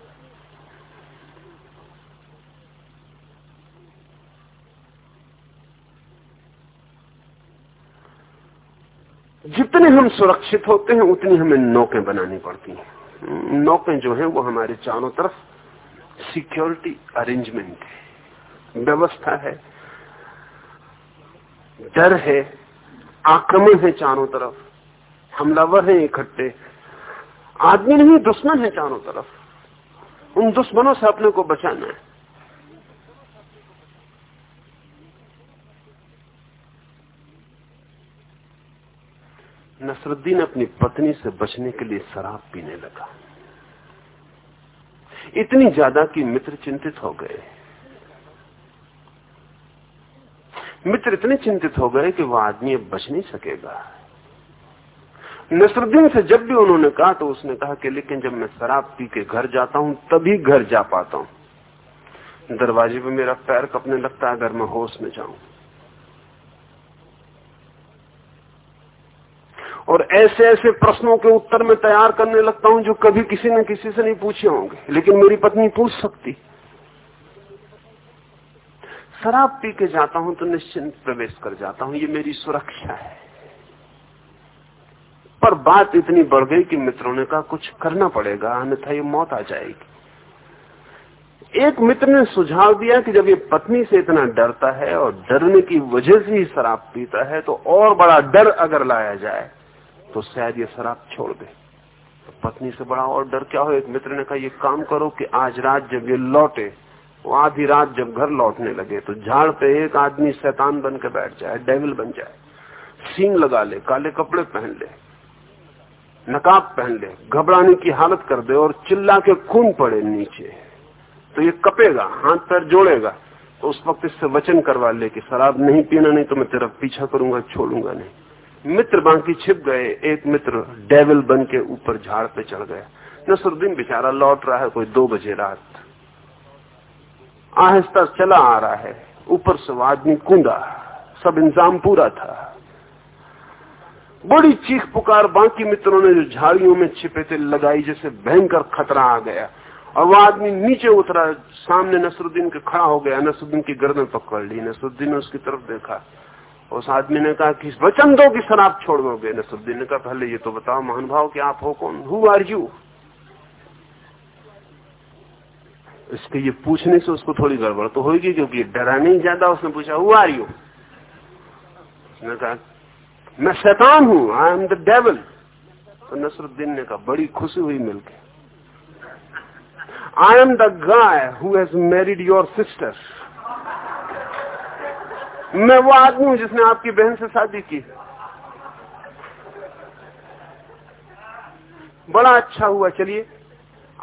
जितने हम सुरक्षित होते हैं, उतनी हमें नौकें बनानी पड़ती हैं। नौकें जो हैं वो हमारे चारों तरफ़ सिक्योरिटी अरेंजमेंट है। व्यवस्था है। डर है। आक्रमण है चारों तरफ़। हमलावर है इकट्ठे। आदमी नहीं, दुश्मन है चारों तरफ़। उन दुश्मनों से अपने को बचाना है। नसरुद्दीन अपनी पत्नी से बचने के लिए शराब पीने लगा। इतनी ज़्यादा कि मित्र चिंतित हो गए। मित्र इतने चिंतित हो गए कि वह आदमी अब बच नहीं सकेगा। नसरुद्दीन से जब भी उन्होंने कहा तो उसने कहा कि लेकिन जब मैं शराब पी के घर जाता हूँ, तभी घर जा पाता हूँ। दरवाजे पे मेरा पैर कपने लगता है, अगर मैं होश में जाऊँ। और ऐसे ऐसे प्रश्नों के उत्तर में तैयार करने लगता हूँ जो कभी किसी ने किसी से नहीं पूछे होंगे। लेकिन मेरी पत्नी पूछ सकती। शराब पी के जाता हूँ तो निश्चिंत प्रवेश कर जाता हूँ। ये मेरी सुरक्षा है। पर बात इतनी बढ़ गई कि मित्रों ने कहा, कुछ करना पड़ेगा, अन्यथा ये मौत आ जाएगी। एक मित्र ने सुझाव दिया कि जब ये पत्नी से इतना डरता है और डरने की वजह से ही शराब पीता है तो और बड़ा डर अगर लाया जाए तो शायद ये शराब छोड़ दे। तो पत्नी से बड़ा और डर क्या हो, एक मित्र ने कहा, ये काम करो कि आज रात जब ये लौटे, वो आधी रात जब घर लौटने लगे तो झाड़ पे एक आदमी शैतान बन के बैठ जाए, डेविल बन जाए। सींग लगा ले, काले कपड़े पहन ले, नकाब पहन ले, घबराने की हालत कर दे और चिल्ला के खून पड़े नीचे। तो ये कपेगा, हाथ पैर जोड़ेगा तो उस वक्त इससे वचन करवा ले कि शराब नहीं पीना, नहीं तो मैं तेरा पीछा करूँगा, छोड़ूँगा नहीं। मित्र बाकी छिप गए, एक मित्र डेविल बन के ऊपर झाड़ पे चढ़ गया। नसरुद्दीन बेचारा लौट रहा है कोई दो बजे रात। आहिस्ता चला आ रहा है, ऊपर से आदमी कूदा सब इंतज़ाम पूरा था। बड़ी चीख पुकार बाकी मित्रों ने जो झाड़ियों में छिपे थे, लगाई जैसे भयंकर खतरा आ गया। और वो आदमी नीचे उतरा, सामने नसरुद्दीन के खड़ा हो गया, नसरुद्दीन की गर्दन पकड़ ली, नसरुद्दीन ने उसकी तरफ़ देखा। उस आदमी ने कहा कि वचन दो कि शराब छोड़ दोगे? नसरुद्दीन ने कहा, पहले ये तो बताओ, महानुभाव कि आप हो कौन? हु आर यू इसके ये पूछने से उसको थोड़ी गड़बड़ तो होगी, क्योंकि डरा नहीं ज़्यादा उसने पूछा हु आर यू उसने कहा, मैं शैतान हूँ आई एम द डेवल तो नसरुद्दीन ने कहा, बड़ी खुशी हुई मिलकर I am the guy who married your sister मैं वो आदमी हूँ जिसने आपकी बहन से शादी की। बड़ा अच्छा हुआ, चलिए,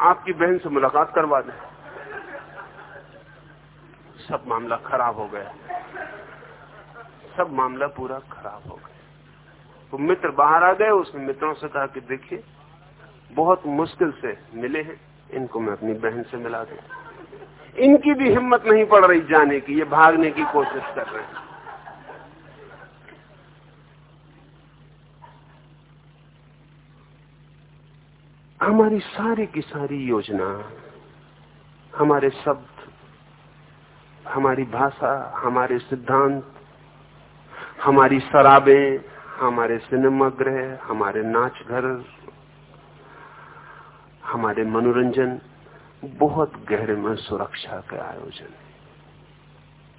आपकी बहन से मुलाकात करवा दें। सब मामला खराब हो गया। सब मामला पूरा खराब हो गया। तो मित्र बाहर आ गए, उसने मित्रों से कहा कि देखिए, बहुत मुश्किल से मिले हैं, इनको मैं अपनी बहन से मिला दूँ। इनकी भी हिम्मत नहीं पड़ रही जाने की, ये भागने की कोशिश कर रहे हैं। हमारी सारी की सारी योजना, हमारे शब्द, हमारी भाषा, हमारे सिद्धांत, हमारी शराबें, हमारे सिनेमा गृह, हमारे नाच घर, हमारे मनोरंजन बहुत गहरे में सुरक्षा के आयोजन है।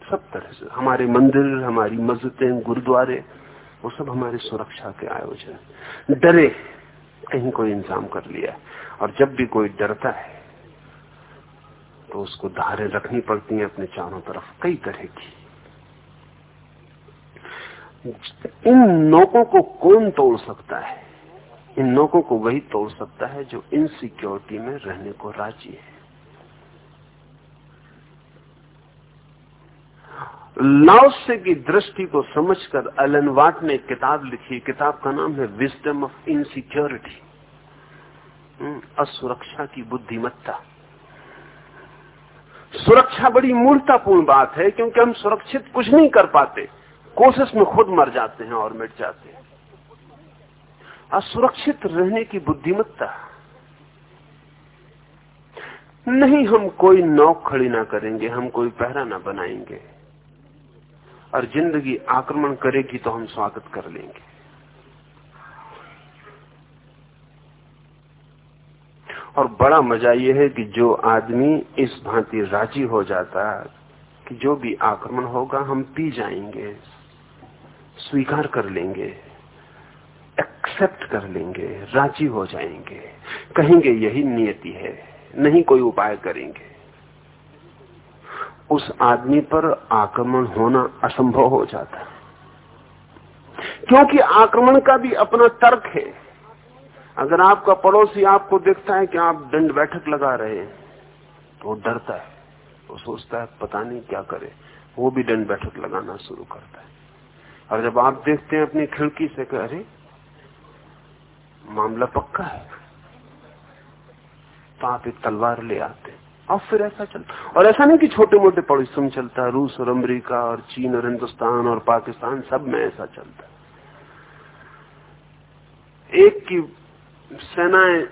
सब तरह से, हमारे मंदिर, हमारी मस्जिदें, गुरुद्वारे, वो सब हमारे सुरक्षा के आयोजन डरे, कहीं कोई इंतज़ाम कर लिया और जब भी कोई डरता है तो उसको धारे रखनी पड़ती हैं अपने चारों तरफ़, कई तरह की। इन नौकों को कौन तोड़ सकता है? इन नौकों को वही तोड़ सकता है जो इनसिक्योरिटी में रहने को राज़ी है। लाओसे की दृष्टि को समझकर एलन वाट ने किताब लिखी। किताब का नाम है विजडम ऑफ़ इनसिक्योरिटी असुरक्षा की बुद्धिमत्ता। सुरक्षा बड़ी मूर्तापूर्ण बात है, क्योंकि हम सुरक्षित कुछ नहीं कर पाते। कोशिश में खुद मर जाते हैं और मिट जाते हैं। असुरक्षित रहने की बुद्धिमत्ता। नहीं, हम कोई नौक खड़ी ना करेंगे, हम कोई पहरा ना बनाएँगे। और ज़िंदगी आक्रमण करेगी तो हम स्वागत कर लेंगे। और बड़ा मज़ा यह है कि जो आदमी इस भांति राज़ी हो जाता कि जो भी आक्रमण होगा हम पी जाएँगे, स्वीकार कर लेंगे एक्सेप्ट कर लेंगे, राज़ी हो जाएँगे। कहेंगे यही नियति है, नहीं कोई उपाय करेंगे। उस आदमी पर आक्रमण होना असंभव हो जाता है। क्योंकि आक्रमण का भी अपना तर्क है। अगर आपका पड़ोसी आपको देखता है कि आप दंड बैठक लगा रहे हैं तो डरता है। वो सोचता है, पता नहीं क्या करे। वो भी दंड बैठक लगाना शुरू करता है। और जब आप देखते हैं अपनी खिड़की से कि, अरे, मामला पक्का है। तो आप एक तलवार ले आते हैं। और फिर ऐसा चलता और ऐसा नहीं कि छोटे मोटे पड़ोसी में चलता है। रूस और अमेरिका और चीन और हिंदुस्तान और पाकिस्तान, सब में ऐसा चलता एक की सेनाएँ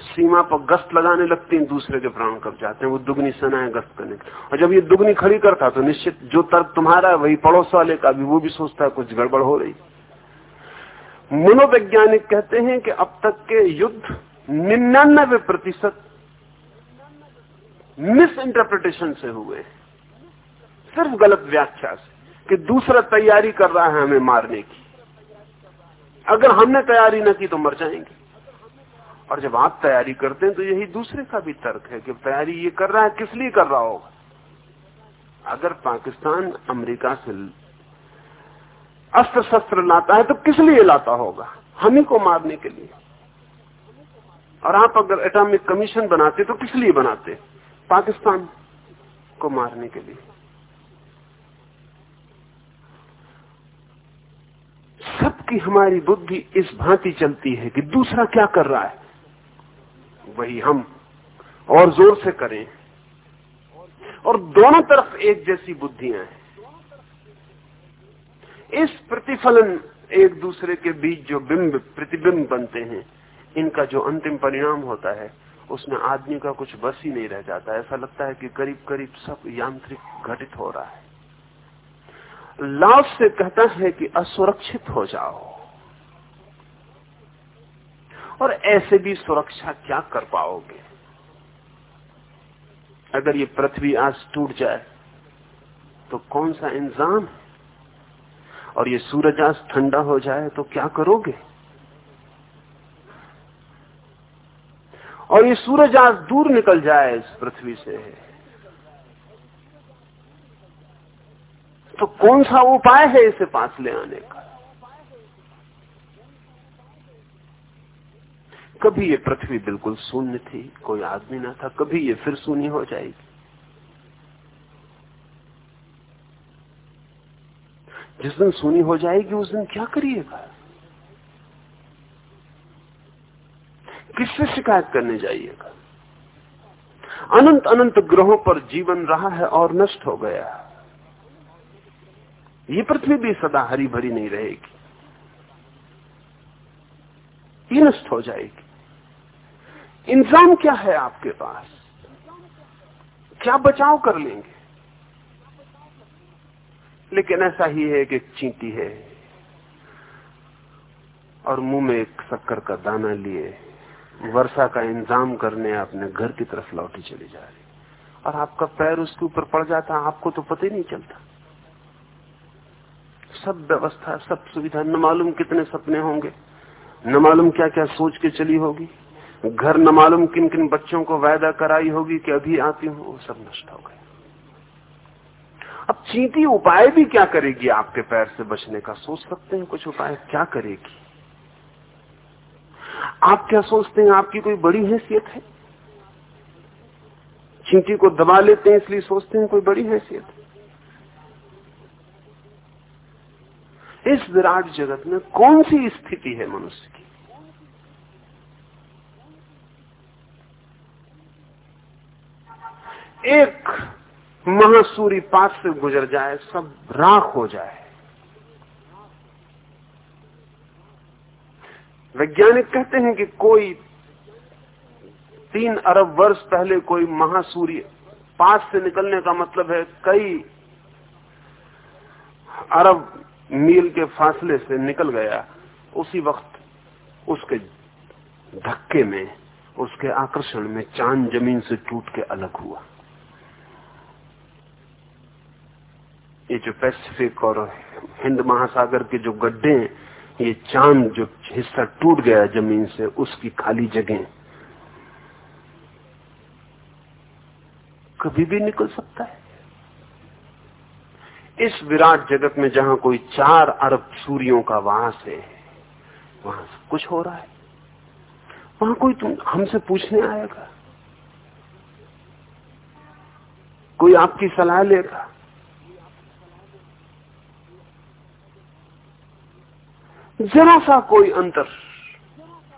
सीमा पर गश्त लगाने लगती हैं, दूसरे के प्राण कब जाते हैं। वो दुगनी सेनाएँ गश्त करने और जब ये दुगनी खड़ी करता तो निश्चित जो तर्क तुम्हारा है, वही पड़ोस वाले का भी, वो भी सोचता है, कुछ गड़बड़ हो रही। मनोवैज्ञानिक कहते हैं कि अब तक के युद्ध निन्यानबे प्रतिशत मिस इंटरप्रिटेशन से हुए। सिर्फ़ गलत व्याख्या से कि दूसरा तैयारी कर रहा है हमें मारने की। अगर हमने तैयारी न की तो मर जाएँगे। और जब आप तैयारी करते हैं तो यही दूसरे का भी तर्क है कि तैयारी ये कर रहा है, किस लिए कर रहा होगा? अगर पाकिस्तान अमेरिका से अस्त्र शस्त्र लाता है तो किस लिए लाता होगा? हम ही को मारने के लिए। और आप अगर एटॉमिक कमीशन बनाते तो किस लिए बनाते? पाकिस्तान को मारने के लिए। सबकी हमारी बुद्धि इस भांति चलती है कि दूसरा क्या कर रहा है, वही हम और ज़ोर से करें। और दोनों तरफ़ एक जैसी बुद्धियाँ हैं। इस प्रतिफलन एक दूसरे के बीच जो बिंब, प्रतिबिंब बनते हैं, इनका जो अंतिम परिणाम होता है उसमें आदमी का कुछ बस ही नहीं रह जाता। ऐसा लगता है कि करीब करीब सब यांत्रिक घटित हो रहा है। लाभ से कहता है कि असुरक्षित हो जाओ। और ऐसे भी सुरक्षा क्या कर पाओगे? अगर ये पृथ्वी आज टूट जाए तो कौन सा इंतज़ाम है? और ये सूरज आज ठंडा हो जाए तो क्या करोगे? और ये सूरज आज दूर निकल जाए इस पृथ्वी से। तो कौन सा उपाय है इसे पास ले आने का? कभी ये पृथ्वी बिल्कुल शून्य थी, कोई आदमी ना था, कभी ये फिर शून्य हो जाएगी। जिस दिन शून्य हो जाएगी, उस दिन क्या करिएगा? किससे शिकायत करने जाइएगा अनंत अनंत ग्रहों पर जीवन रहा है और नष्ट हो गया ये पृथ्वी भी सदा हरी भरी नहीं रहेगी। ये नष्ट हो जाएगी। इंतज़ाम क्या है आपके पास? क्या बचाव कर लेंगे? लेकिन ऐसा ही है कि चींटी है और मुँह में एक शक्कर का दाना लिए। वर्षा का इंतज़ाम करने अपने घर की तरफ़ लौटी चली जा रही। और आपका पैर उसके ऊपर पड़ जाता, आपको तो पता ही नहीं चलता। सब व्यवस्था, सब सुविधा, न मालूम कितने सपने होंगे, न मालूम क्या क्या सोच के चली होगी। घर, न मालूम किन किन बच्चों को वायदा कराई होगी कि अभी आती हूँ, वो सब नष्ट हो गए। अब चींटी उपाय भी क्या करेगी आपके पैर से बचने का? सोच सकते हैं कुछ उपाय? क्या करेगी? आप क्या सोचते हैं आपकी कोई बड़ी हैसियत है? चींटी को दबा लेते हैं इसलिए सोचते हैं कोई बड़ी हैसियत है। इस विराट जगत में कौन सी स्थिति है मनुष्य की? एक महासूरी पास से गुजर जाए, सब राख हो जाए। वैज्ञानिक कहते हैं कि कोई तीन अरब वर्ष पहले कोई महासूर्य पास से निकलने का मतलब है कई अरब मील के फासले से निकल गया। उसी वक्त उसके धक्के में, उसके आकर्षण में चाँद ज़मीन से टूट के अलग हुआ। ये जो पैसिफिक और हिंद महासागर के जो गड्ढे हैं ये चाँद जो हिस्सा टूट गया ज़मीन से, उसकी खाली जगह। कभी भी निकल सकता है। इस विराट जगत में जहाँ कोई चार अरब सूर्यों का वास है, वहाँ कुछ हो रहा है। वहाँ कोई तुम, हमसे पूछने आएगा। कोई आपकी सलाह लेगा। जरा सा कोई अंतर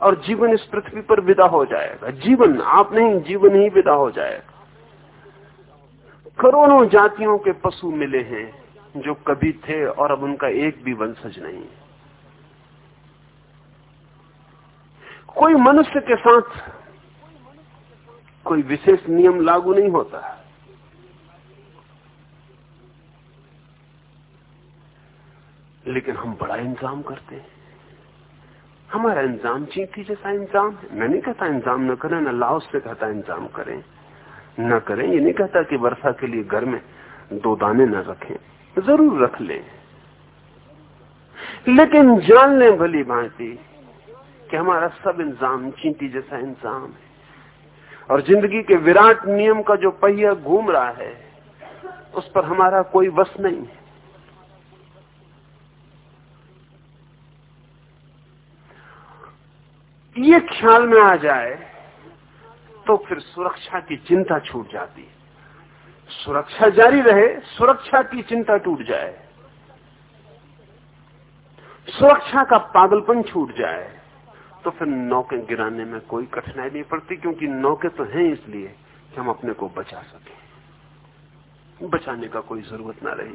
और जीवन इस पृथ्वी पर विदा हो जाएगा। जीवन, आप नहीं, जीवन ही विदा हो जाएगा। करोड़ों जातियों के पशु मिले हैं जो कभी थे और अब उनका एक भी वंशज नहीं है। कोई मनुष्य के साथ कोई विशेष नियम लागू नहीं होता। लेकिन हम बड़ा इंतज़ाम करते हैं। हमारा इंतज़ाम चींटी जैसा इंतज़ाम है। मैं नहीं कहता इंतज़ाम न करें, न लाओस से कहता इंतज़ाम करें। न करें, ये नहीं कहता कि वर्षा के लिए घर में दो दाने न रखें। ज़रूर रख लें। लेकिन जान लें भली भांति कि हमारा सब इंतज़ाम चींटी जैसा इंतज़ाम है। और ज़िंदगी के विराट नियम का जो पहिया घूम रहा है, उस पर हमारा कोई वश नहीं है। ये ख्याल में आ जाए तो फिर सुरक्षा की चिंता छूट जाती है। सुरक्षा जारी रहे, सुरक्षा की चिंता टूट जाए। सुरक्षा का पागलपन छूट जाए तो फिर नौके गिराने में कोई कठिनाई नहीं पड़ती, क्योंकि नौके तो हैं इसलिए कि हम अपने को बचा सके। बचाने का कोई ज़रूरत ना रही।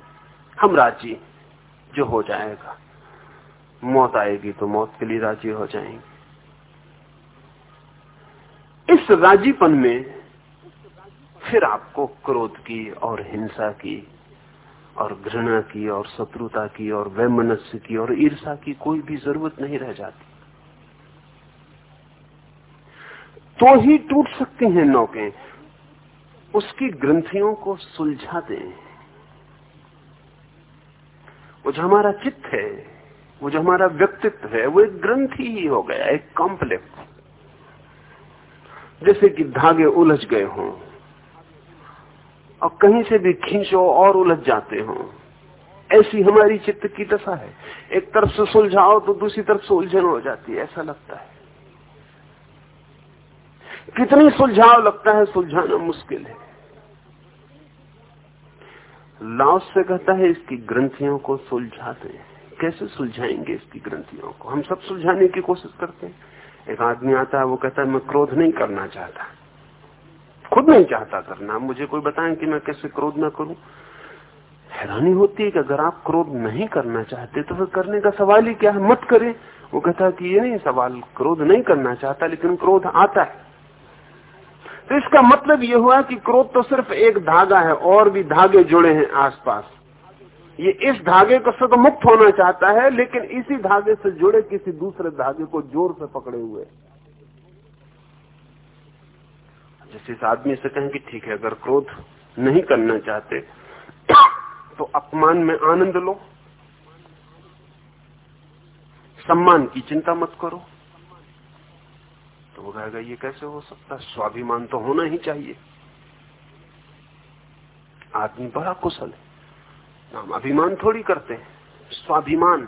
हम राज़ी जो हो जाएगा। मौत आएगी तो मौत के लिए राज़ी हो जाएँगे। इस राजीपन में फिर आपको क्रोध की और हिंसा की और घृणा की और शत्रुता की और वैमनस्य की और ईर्षा की कोई भी ज़रूरत नहीं रह जाती। तो ही टूट सकती हैं नौकें। उसकी ग्रंथियों को सुलझा दें वो जो हमारा चित्त है, वो जो हमारा व्यक्तित्व है, वो एक ग्रंथि ही हो गया, एक कॉम्प्लेक्स जैसे कि धागे उलझ गए हों और कहीं से भी खींचो और उलझ जाते हों। ऐसी हमारी चित्त की दशा है। एक तरफ़ से सुलझाओ तो दूसरी तरफ़ से उलझन हो जाती है, ऐसा लगता है। कितनी सुलझाव लगता है, सुलझाना मुश्किल है। लाओस से कहता है, इसकी ग्रंथियों को सुलझाते कैसे सुलझाएँगे इसकी ग्रंथियों को? हम सब सुलझाने की कोशिश करते हैं। एक आदमी आता है, वो कहता है, मैं क्रोध नहीं करना चाहता। खुद नहीं चाहता करना। मुझे कोई बताएँ कि मैं कैसे क्रोध ना करूँ? हैरानी होती है कि अगर आप क्रोध नहीं करना चाहते तो फिर करने का सवाल ही क्या है? मत करें। वो कहता है कि ये नहीं सवाल, क्रोध नहीं करना चाहता, लेकिन क्रोध आता है। तो इसका मतलब ये हुआ कि क्रोध तो सिर्फ़ एक धागा है, और भी धागे जुड़े हैं आसपास। ये इस धागे को से तो मुक्त होना चाहता है, लेकिन इसी धागे से जुड़े किसी दूसरे धागे को ज़ोर से पकड़े हुए। जैसे इस आदमी से कहें कि ठीक है, अगर क्रोध नहीं करना चाहते तो अपमान में आनंद लो। सम्मान की चिंता मत करो। तो वो कहेगा, ये कैसे हो सकता स्वाभिमान तो होना ही चाहिए। आदमी बड़ा कुशल है। हम अभिमान थोड़ी करते हैं। स्वाभिमान।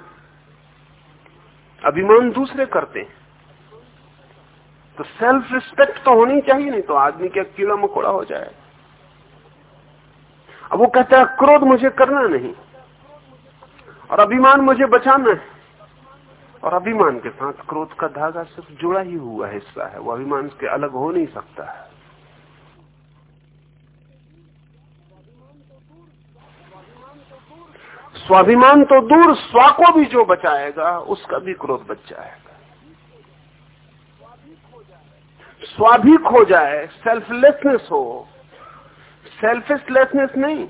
अभिमान दूसरे करते हैं। तो सेल्फ रिस्पेक्ट तो होनी चाहिए, नहीं तो आदमी क्या कीड़ा मकोड़ा हो जाए। अब वो कहता है, क्रोध मुझे करना नहीं और अभिमान मुझे बचाना है। और अभिमान के साथ क्रोध का धागा सिर्फ़ जुड़ा ही हुआ हिस्सा है। वो अभिमान के अलग हो नहीं सकता है। स्वाभिमान तो दूर स्वा को भी जो बचाएगा, उसका भी क्रोध बच जाएगा। स्वाभिक हो जाए सेल्फलेसनेस हो। सेल्फिसलेसनेस नहीं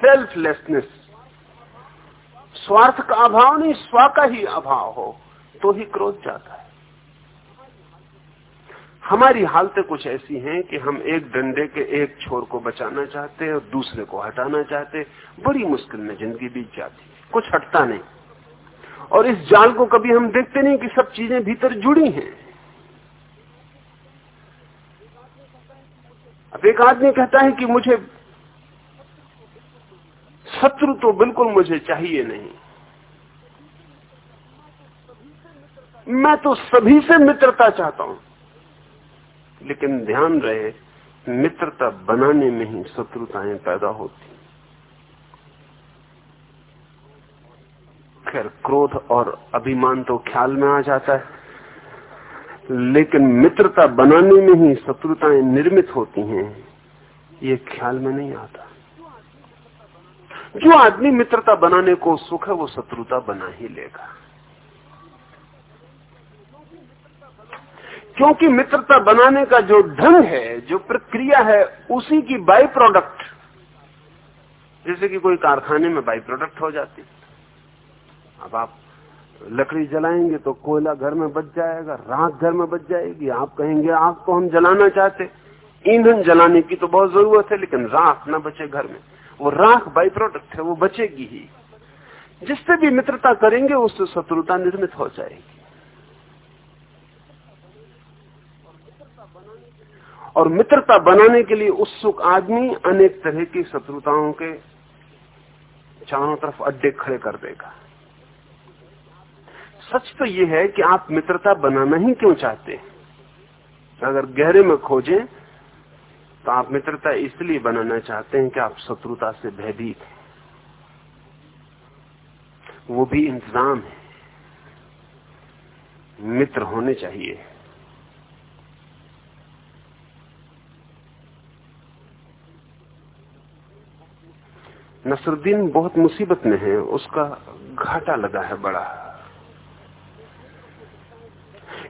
सेल्फलेसनेस स्वार्थ का अभाव नहीं, स्व का ही अभाव हो तो ही क्रोध जाता है। हमारी हालतें कुछ ऐसी हैं कि हम एक डंडे के एक छोर को बचाना चाहते हैं और दूसरे को हटाना चाहते बड़ी मुश्किल में ज़िंदगी बीत जाती कुछ हटता नहीं। और इस जाल को कभी हम देखते नहीं कि सब चीज़ें भीतर जुड़ी हैं। अब एक आदमी कहता है कि मुझे शत्रु तो बिल्कुल मुझे चाहिए नहीं। मैं तो सभी से मित्रता चाहता हूँ। लेकिन ध्यान रहे, मित्रता बनाने में ही शत्रुताएँ पैदा होती। खैर, क्रोध और अभिमान तो ख्याल में आ जाता है, लेकिन मित्रता बनाने में ही शत्रुताएँ निर्मित होती हैं, ये ख्याल में नहीं आता। जो आदमी मित्रता बनाने को सुख है, वो शत्रुता बना ही लेगा। क्योंकि मित्रता बनाने का जो ढंग है, जो प्रक्रिया है, उसी की बाई प्रोडक्ट जैसे कि कोई कारखाने में बाई प्रोडक्ट हो जाती अब आप लकड़ी जलाएँगे तो कोयला घर में बच जाएगा, राख घर में बच जाएगी। आप कहेंगे आग को हम जलाना चाहते ईंधन जलाने की तो बहुत ज़रूरत है, लेकिन राख ना बचे घर में। वो राख बाई प्रोडक्ट है, वो बचेगी ही। जिससे भी मित्रता करेंगे, उससे शत्रुता निर्मित हो जाएगी। और मित्रता बनाने के लिए उत्सुक आदमी अनेक तरह की शत्रुताओं के चारों तरफ़ अड्डे खड़े कर देगा। सच तो यह है कि आप मित्रता बनाना ही क्यों चाहते हैं? अगर गहरे में खोजें तो आप मित्रता इसलिए बनाना चाहते हैं कि आप शत्रुता से भयभीत हैं। वो भी इंतज़ाम है। मित्र होने चाहिए। नसरुद्दीन बहुत मुसीबत में है, उसका घाटा लगा है बड़ा।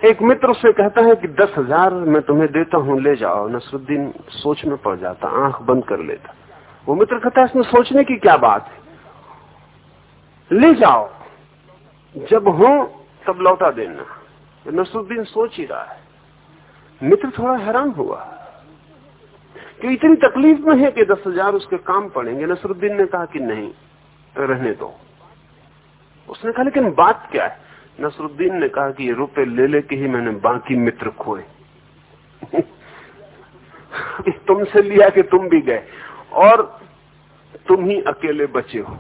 एक मित्र उसे कहता है कि दस हज़ार मैं तुम्हें देता हूँ, ले जाओ। नसरुद्दीन सोच में पड़ जाता, आँख बंद कर लेता। वो मित्र कहता है, इसमें सोचने की क्या बात है? ले जाओ। जब हो, तब लौटा देना। नसरुद्दीन सोच ही रहा है। मित्र थोड़ा हैरान हुआ। कि इतनी तकलीफ़ में है कि दस हज़ार उसके काम पड़ेंगे। नसरुद्दीन ने कहा कि नहीं, रहने दो। उसने कहा, लेकिन बात क्या है? नसरुद्दीन ने कहा कि ये रुपए ले लेके ही मैंने बाकी मित्र खोए। [LAUGHS] तुमसे लिया कि तुम भी गए, और तुम ही अकेले बचे हो।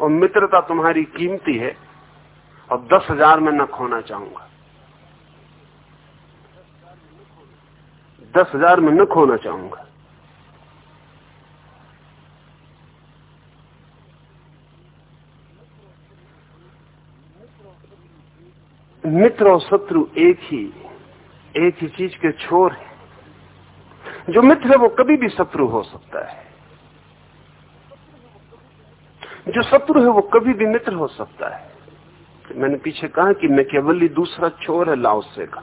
और मित्रता तुम्हारी कीमती है, और दस हज़ार में न खोना चाहूँगा। दस हज़ार में न खोना चाहूँगा। मित्र और शत्रु एक ही एक ही चीज़ के छोर है। जो मित्र है वो कभी भी शत्रु हो सकता है। जो शत्रु है वो कभी भी मित्र हो सकता है। मैंने पीछे कहा कि मैं केवल दूसरा छोर है लाओसे का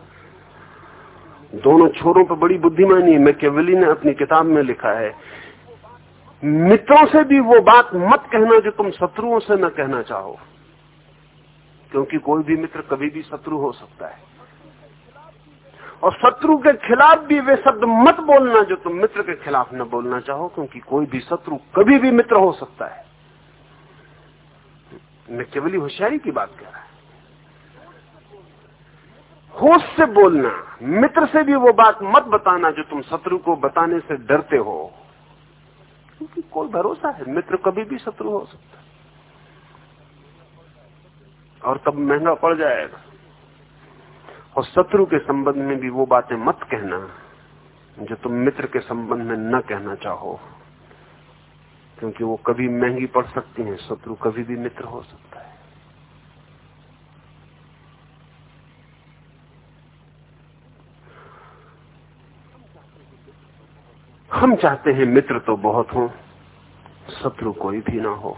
दोनों छोरों पर बड़ी बुद्धिमानी है। मैं केवली ने अपनी किताब में लिखा है, मित्रों से भी वो बात मत कहना जो तुम शत्रुओं से न कहना चाहो, क्योंकि कोई भी मित्र कभी भी शत्रु हो सकता है। और शत्रु के खिलाफ भी वे शब्द मत बोलना जो तुम मित्र के खिलाफ न बोलना चाहो, क्योंकि कोई भी शत्रु कभी भी मित्र हो सकता है। मैं केवल होशियारी की बात कह रहा है। होश से बोलना, मित्र से भी वो बात मत बताना जो तुम शत्रु को बताने से डरते हो। क्योंकि कोई भरोसा है, मित्र कभी भी शत्रु हो सकता है। और तब महँगा पड़ जाएगा। और शत्रु के संबंध में भी वो बातें मत कहना, जो तुम मित्र के संबंध में न कहना चाहो। क्योंकि वो कभी महँगी पड़ सकती हैं, शत्रु कभी भी मित्र हो सकता है हम चाहते हैं मित्र तो बहुत हो, शत्रु कोई भी ना हो,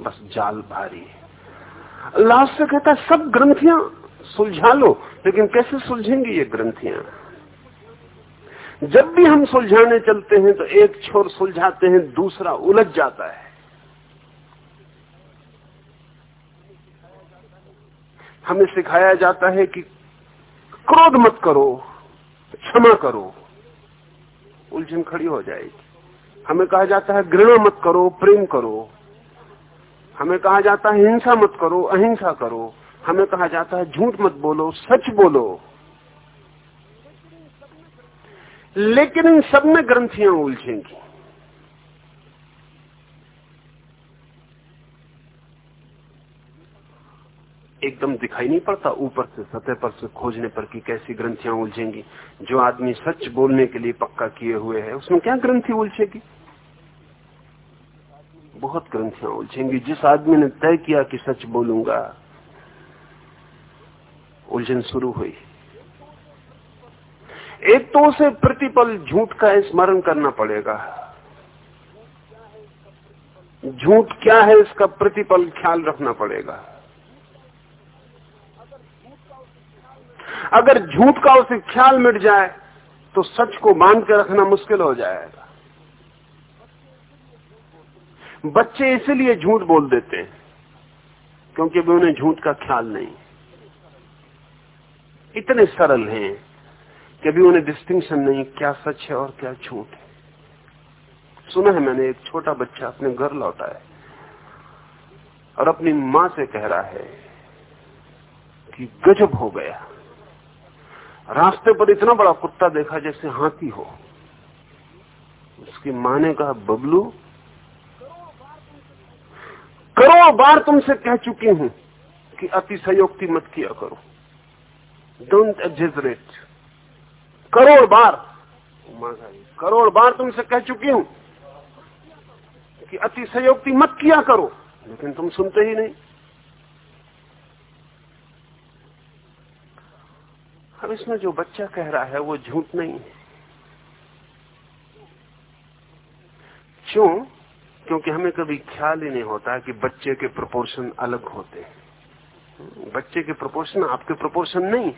बस जाल भारी। लास्ट से कहता है, सब ग्रंथियाँ सुलझा लो, लेकिन कैसे सुलझेंगी ये ग्रंथियाँ? जब भी हम सुलझाने चलते हैं तो एक छोर सुलझाते हैं, दूसरा उलझ जाता है। हमें सिखाया जाता है कि क्रोध मत करो, क्षमा करो। उलझन खड़ी हो जाएगी। हमें कहा जाता है, घृणा मत करो, प्रेम करो। हमें कहा जाता है, हिंसा मत करो, अहिंसा करो। हमें कहा जाता है, झूठ मत बोलो, सच बोलो। लेकिन इन सब में ग्रंथियाँ उलझेंगी। एकदम दिखाई नहीं पड़ता ऊपर से सतह पर से खोजने पर कि कैसी ग्रंथियाँ उलझेंगी। जो आदमी सच बोलने के लिए पक्का किए हुए है, उसमें क्या ग्रंथि उलझेगी? बहुत ग्रंथियाँ उलझेंगी। जिस आदमी ने तय किया कि सच बोलूँगा, उलझन शुरू हुई। एक तो उसे प्रतिपल झूठ का स्मरण करना पड़ेगा। झूठ क्या है, इसका प्रतिपल ख्याल रखना पड़ेगा। अगर झूठ का उसे ख्याल मिट जाए तो सच को बाँध के रखना मुश्किल हो जाएगा। बच्चे इसलिए झूठ बोल देते हैं, क्योंकि भी उन्हें झूठ का ख्याल नहीं। इतने सरल हैं कि अभी उन्हें डिस्टिंक्शन नहीं, क्या सच है और क्या झूठ है। सुना है मैंने, एक छोटा बच्चा अपने घर लौटा है और अपनी माँ से कह रहा है कि गजब हो गया। रास्ते पर इतना बड़ा कुत्ता देखा जैसे हाथी हो। उसकी माँ ने कहा, बबलू, करोड़ बार तुमसे कह चुकी हूँ कि अतिशयोक्ति मत किया करो। डोंट एग्जेजरेट करोड़ बार करोड़ बार तुमसे कह चुकी हूँ कि अतिशयोक्ति मत किया करो, लेकिन तुम सुनते ही नहीं। अब इसमें जो बच्चा कह रहा है वो झूठ नहीं है। क्यों? क्योंकि हमें कभी ख्याल ही नहीं होता कि बच्चे के प्रोपोर्शन अलग होते हैं। बच्चे के प्रोपोर्शन आपके प्रोपोर्शन नहीं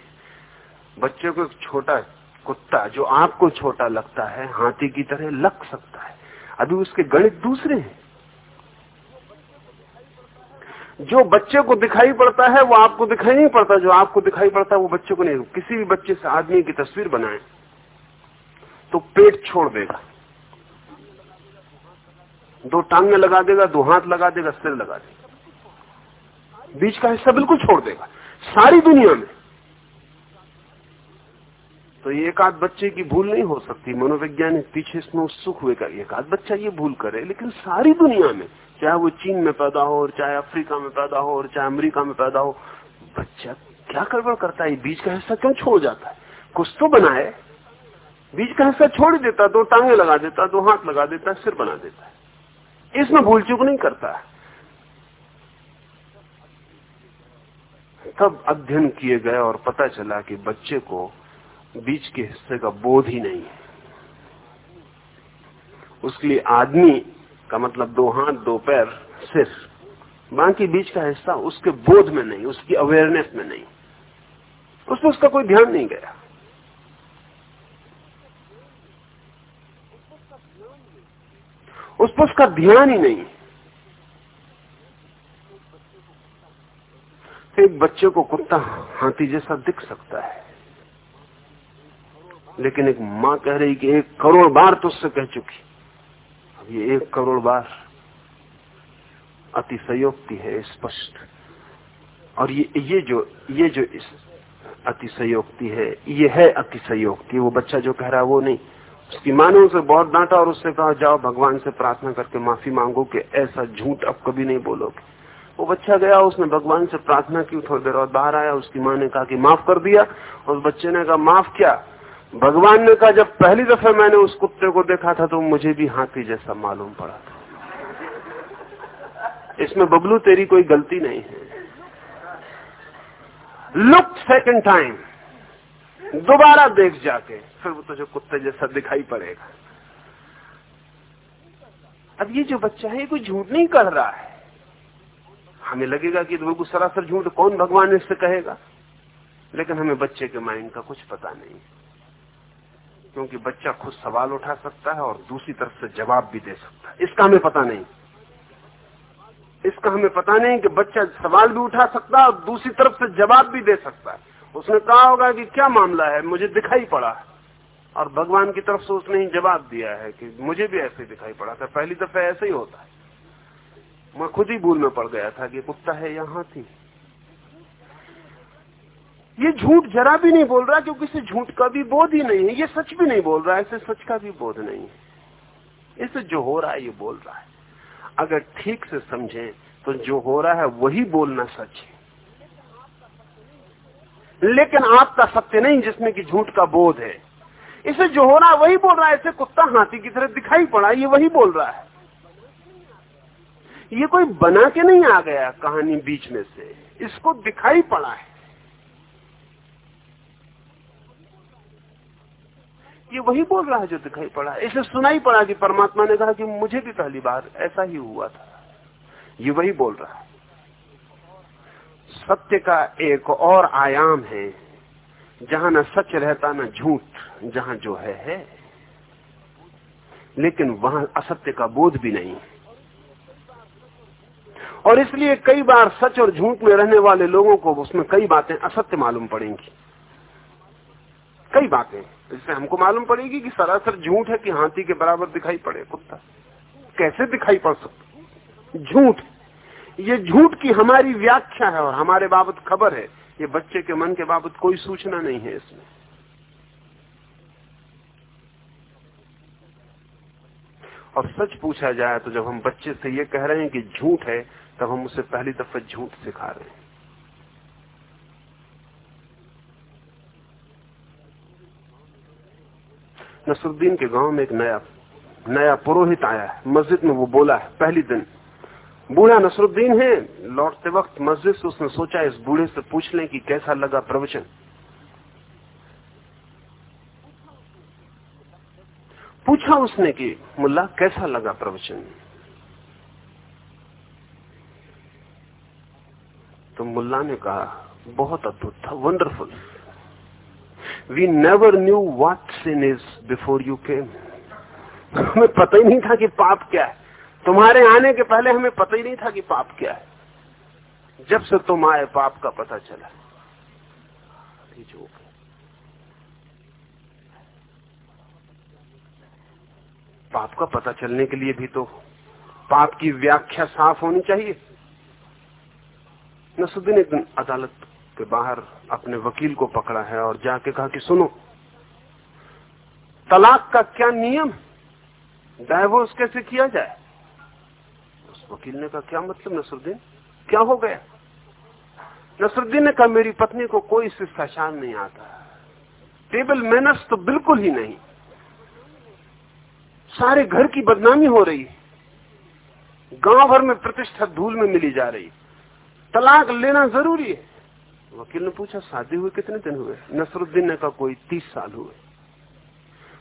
बच्चे को एक छोटा कुत्ता जो आपको छोटा लगता है, हाथी की तरह लग सकता है। अभी उसके गणित दूसरे हैं। जो बच्चे को दिखाई पड़ता है, वो आपको दिखाई नहीं पड़ता। जो आपको दिखाई पड़ता है, वो बच्चे को नहीं। किसी भी बच्चे से आदमी की तस्वीर बनाए तो पेट छोड़ देगा। दो टांगे लगा देगा, दो हाथ लगा देगा, सिर लगा देगा। बीच का हिस्सा बिल्कुल छोड़ देगा। सारी दुनिया में तो एक आध बच्चे की भूल नहीं हो सकती। मनोवैज्ञानिक पीछे इसमें उत्सुक हुए का एक आध बच्चा ये भूल करे, लेकिन सारी दुनिया में, चाहे वो चीन में पैदा हो, और चाहे अफ्रीका में पैदा हो, और चाहे अमेरिका में पैदा हो, बच्चा क्या गड़बड़ करता है? बीच का हिस्सा क्यों छोड़ जाता है? कुछ तो बनाए। बीच का हिस्सा छोड़ देता, दो टांगे लगा देता, दो हाथ लगा देता, सिर बना देता है। इसमें भूल चूक नहीं करता तब अध्ययन किए गए और पता चला कि बच्चे को बीच के हिस्से का बोध ही नहीं है। उसके लिए आदमी का मतलब दो हाथ, दो पैर, सिर। बाकी बीच का हिस्सा उसके बोध में नहीं, उसकी अवेयरनेस में नहीं। उसमें उसका कोई ध्यान नहीं गया। उस पर उसका ध्यान ही नहीं। एक बच्चे को कुत्ता हाथी जैसा दिख सकता है। लेकिन एक माँ कह रही कि एक करोड़ बार तुझसे कह चुकी। अब ये एक करोड़ बार अतिशयोक्ति है स्पष्ट। और ये ये जो ये जो इस अतिशयोक्ति है, ये है अतिशयोक्ति वो बच्चा जो कह रहा है वो नहीं। उसकी माँ ने उसे बहुत डांटा और उससे कहा, जाओ भगवान से प्रार्थना करके माफ़ी मांगो कि ऐसा झूठ अब कभी नहीं बोलोगे। वो बच्चा गया, उसने भगवान से प्रार्थना की थोड़ी देर और बाहर आया। उसकी माँ ने कहा कि माफ़ कर दिया। और उस बच्चे ने कहा, माफ़ क्या? भगवान ने कहा, जब पहली दफे मैंने उस कुत्ते को देखा था तो मुझे भी हाथी जैसा मालूम पड़ा था। इसमें बबलू, तेरी कोई गलती नहीं है। लुक सेकंड टाइम दोबारा देख जाके, फिर वो तुझे कुत्ते जैसा दिखाई पड़ेगा। अब ये जो बच्चा है, ये कोई झूठ नहीं कर रहा है। हमें लगेगा कि बिल्कुल सरासर झूठ, कौन भगवान इससे कहेगा? लेकिन हमें बच्चे के माइंड का कुछ पता नहीं। क्योंकि बच्चा खुद सवाल उठा सकता है और दूसरी तरफ़ से जवाब भी दे सकता है। इसका हमें पता नहीं। इसका हमें पता नहीं कि बच्चा सवाल भी उठा सकता है और दूसरी तरफ़ से जवाब भी दे सकता है। उसने कहा होगा कि क्या मामला है? मुझे दिखाई पड़ा। और भगवान की तरफ़ से उसने ही जवाब दिया है कि मुझे भी ऐसे दिखाई पड़ा था। पहली दफे ऐसे ही होता है। मैं खुद ही भूल में पड़ गया था कि कुत्ता है, यहाँ थी। ये झूठ जरा भी नहीं बोल रहा, क्योंकि इसे झूठ का भी बोध ही नहीं है, ये सच भी नहीं बोल रहा है इसे सच का भी बोध नहीं है। इसे जो हो रहा है, ये बोल रहा है। अगर ठीक से समझे तो जो हो रहा है, वही बोलना सच है। लेकिन आपका सत्य नहीं, जिसमें कि झूठ का बोध है। इसे जो हो रहा है, वही बोल रहा है। इसे कुत्ता हाथी की तरह दिखाई पड़ा, ये वही बोल रहा है। ये कोई बना के नहीं आ गया कहानी बीच में से। इसको दिखाई पड़ा है। ये वही बोल रहा है जो दिखाई पड़ा इसे सुनाई पड़ा कि परमात्मा ने कहा कि मुझे भी पहली बार ऐसा ही हुआ था। ये वही बोल रहा है। सत्य का एक और आयाम है, जहाँ न सच रहता, न झूठ, जहाँ जो है है। लेकिन वहाँ असत्य का बोध भी नहीं। और इसलिए कई बार सच और झूठ में रहने वाले लोगों को उसमें कई बातें असत्य मालूम पड़ेंगी। कई बातें इससे हमको मालूम पड़ेगी कि सरासर झूठ है कि हाथी के बराबर दिखाई पड़े कुत्ता। कैसे दिखाई पड़ सकता? झूठ। ये झूठ की हमारी व्याख्या है और हमारे बाबत खबर है। ये बच्चे के मन के बाबत कोई सूचना नहीं है इसमें। और सच पूछा जाए तो जब हम बच्चे से ये कह रहे हैं कि झूठ है, तब हम उसे पहली दफे झूठ सिखा रहे हैं। नसरुद्दीन के गाँव में एक नया नया पुरोहित आया है। मस्जिद में वो बोला है, पहली दिन। बूढ़ा नसरुद्दीन है, लौटते वक्त मस्जिद से उसने सोचा, इस बूढ़े से पूछ लें कि कैसा लगा प्रवचन। पूछा उसने कि, मुल्ला, कैसा लगा प्रवचन? तो मुल्ला ने कहा, बहुत अद्भुत था wonderful we never knew what sin is before you came हमें पता ही नहीं था कि पाप क्या है। तुम्हारे आने के पहले हमें पता ही नहीं था कि पाप क्या है। जब से तुम आए, पाप का पता चला। पाप का पता चलने के लिए भी तो पाप की व्याख्या साफ़ होनी चाहिए। नसुद्दीन एक दिन अदालत के बाहर अपने वकील को पकड़ा है और जाके कहा कि सुनो, तलाक का क्या नियम डायवोर्स कैसे किया जाए? उस वकील ने कहा, क्या मतलब नसरुद्दीन? क्या हो गया? नसरुद्दीन ने कहा, मेरी पत्नी को कोई शिष्टाचार नहीं आता टेबल मैनर्स तो बिल्कुल ही नहीं। सारे घर की बदनामी हो रही गाँव भर में प्रतिष्ठा धूल में मिली जा रही तलाक लेना ज़रूरी है। वकील ने पूछा, शादी हुए कितने दिन हुए? नसरुद्दीन ने कहा, कोई तीस साल हुए।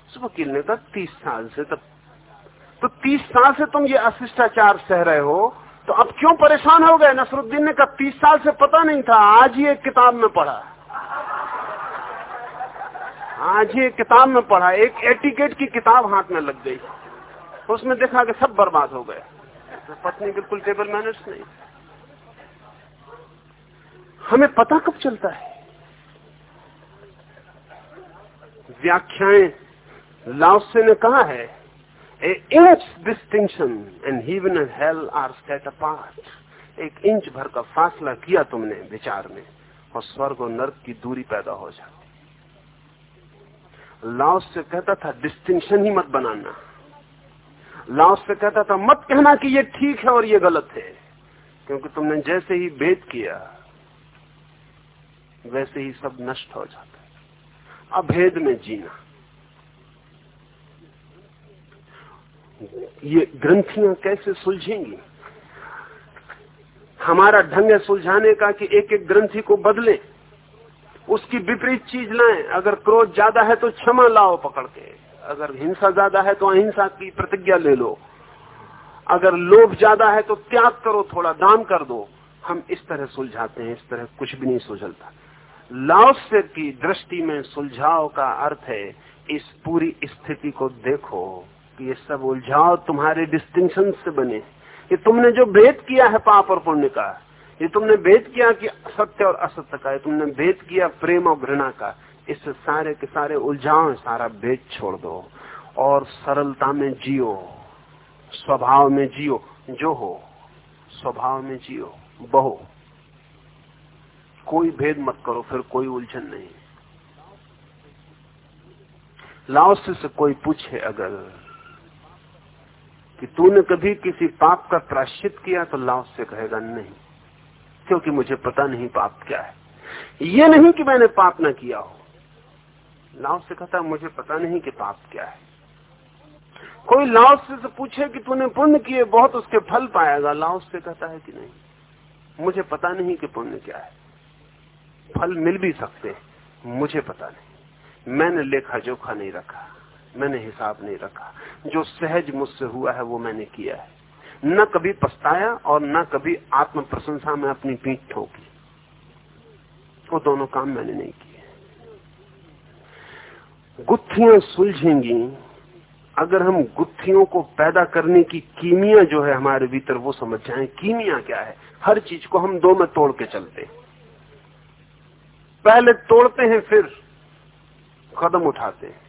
उस वकील ने कहा, तीस साल से तब तो तीस साल से तुम ये अशिष्टाचार सह रहे हो तो अब क्यों परेशान हो गए? नसरुद्दीन ने कहा, तीस साल से पता नहीं था, आज ही एक किताब में पढ़ा आज ही एक किताब में पढ़ा एक एटिकेट की किताब हाथ में लग गई। उसमें देखा कि सब बर्बाद हो गया पत्नी बिल्कुल टेबल मैनर्स नहीं। हमें पता कब चलता है? व्याख्याएँ लाओसे ने कहा है A inch distinction and heaven and hell are set apart. एक इंच भर का फासला किया तुमने विचार में, और स्वर्ग और नर्क की दूरी पैदा हो जाती लाओस से कहता था, डिस्टिंक्शन ही मत बनाना। लाओस से कहता था, मत कहना कि ये ठीक है और ये गलत है, क्योंकि तुमने जैसे ही भेद किया वैसे ही सब नष्ट हो जाता है। अभेद में जीना। ये ग्रंथियाँ कैसे सुलझेंगी? हमारा ढंग है सुलझाने का कि एक एक ग्रंथि को बदले, उसकी विपरीत चीज़ लाएँ। अगर क्रोध ज़्यादा है तो क्षमा लाओ पकड़ के। अगर हिंसा ज़्यादा है तो अहिंसा की प्रतिज्ञा ले लो। अगर लोभ ज़्यादा है तो त्याग करो, थोड़ा दान कर दो। हम इस तरह सुलझाते हैं, इस तरह कुछ भी नहीं सुलझलता लाओस्य की दृष्टि में सुलझाव का अर्थ है, इस पूरी स्थिति को देखो कि ये सब उलझाव तुम्हारे डिस्टिंक्शन से बने। ये तुमने जो भेद किया है पाप और पुण्य का, ये तुमने भेद किया कि सत्य और असत्य का, ये तुमने भेद किया प्रेम और घृणा का, इससे सारे के सारे उलझाव सारा भेद छोड़ दो। और सरलता में जियो, स्वभाव में जियो, जो हो, स्वभाव में जियो, बहो। कोई भेद मत करो, फिर कोई उलझन नहीं। लाओस से कोई पूछे अगर कि तूने कभी किसी पाप का प्राश्चित किया तो लाओस से कहेगा नहीं, क्योंकि मुझे पता नहीं पाप क्या है। ये नहीं कि मैंने पाप ना किया हो। लाओस से कहता मुझे पता नहीं कि पाप क्या है। कोई लाओस से पूछे कि तूने पुण्य किए, बहुत उसके फल पाएगा। लाओस से कहता है कि नहीं, मुझे पता नहीं कि पुण्य क्या है। फल मिल भी सकते हैं। मुझे पता नहीं। मैंने लेखा, जोखा नहीं रखा। मैंने हिसाब नहीं रखा। जो सहज मुझसे हुआ है, वो मैंने किया है। न कभी पछताया और न कभी आत्म प्रशंसा में अपनी पीठ ठोकी। वो दोनों काम मैंने नहीं किए। गुत्थियाँ सुलझेंगी। अगर हम गुत्थियों को पैदा करने की कीमिया जो है हमारे भीतर, वो समझ जाए। कीमिया क्या है? हर चीज़ को हम दो में तोड़ के चलते हैं। पहले तोड़ते हैं फिर कदम उठाते हैं।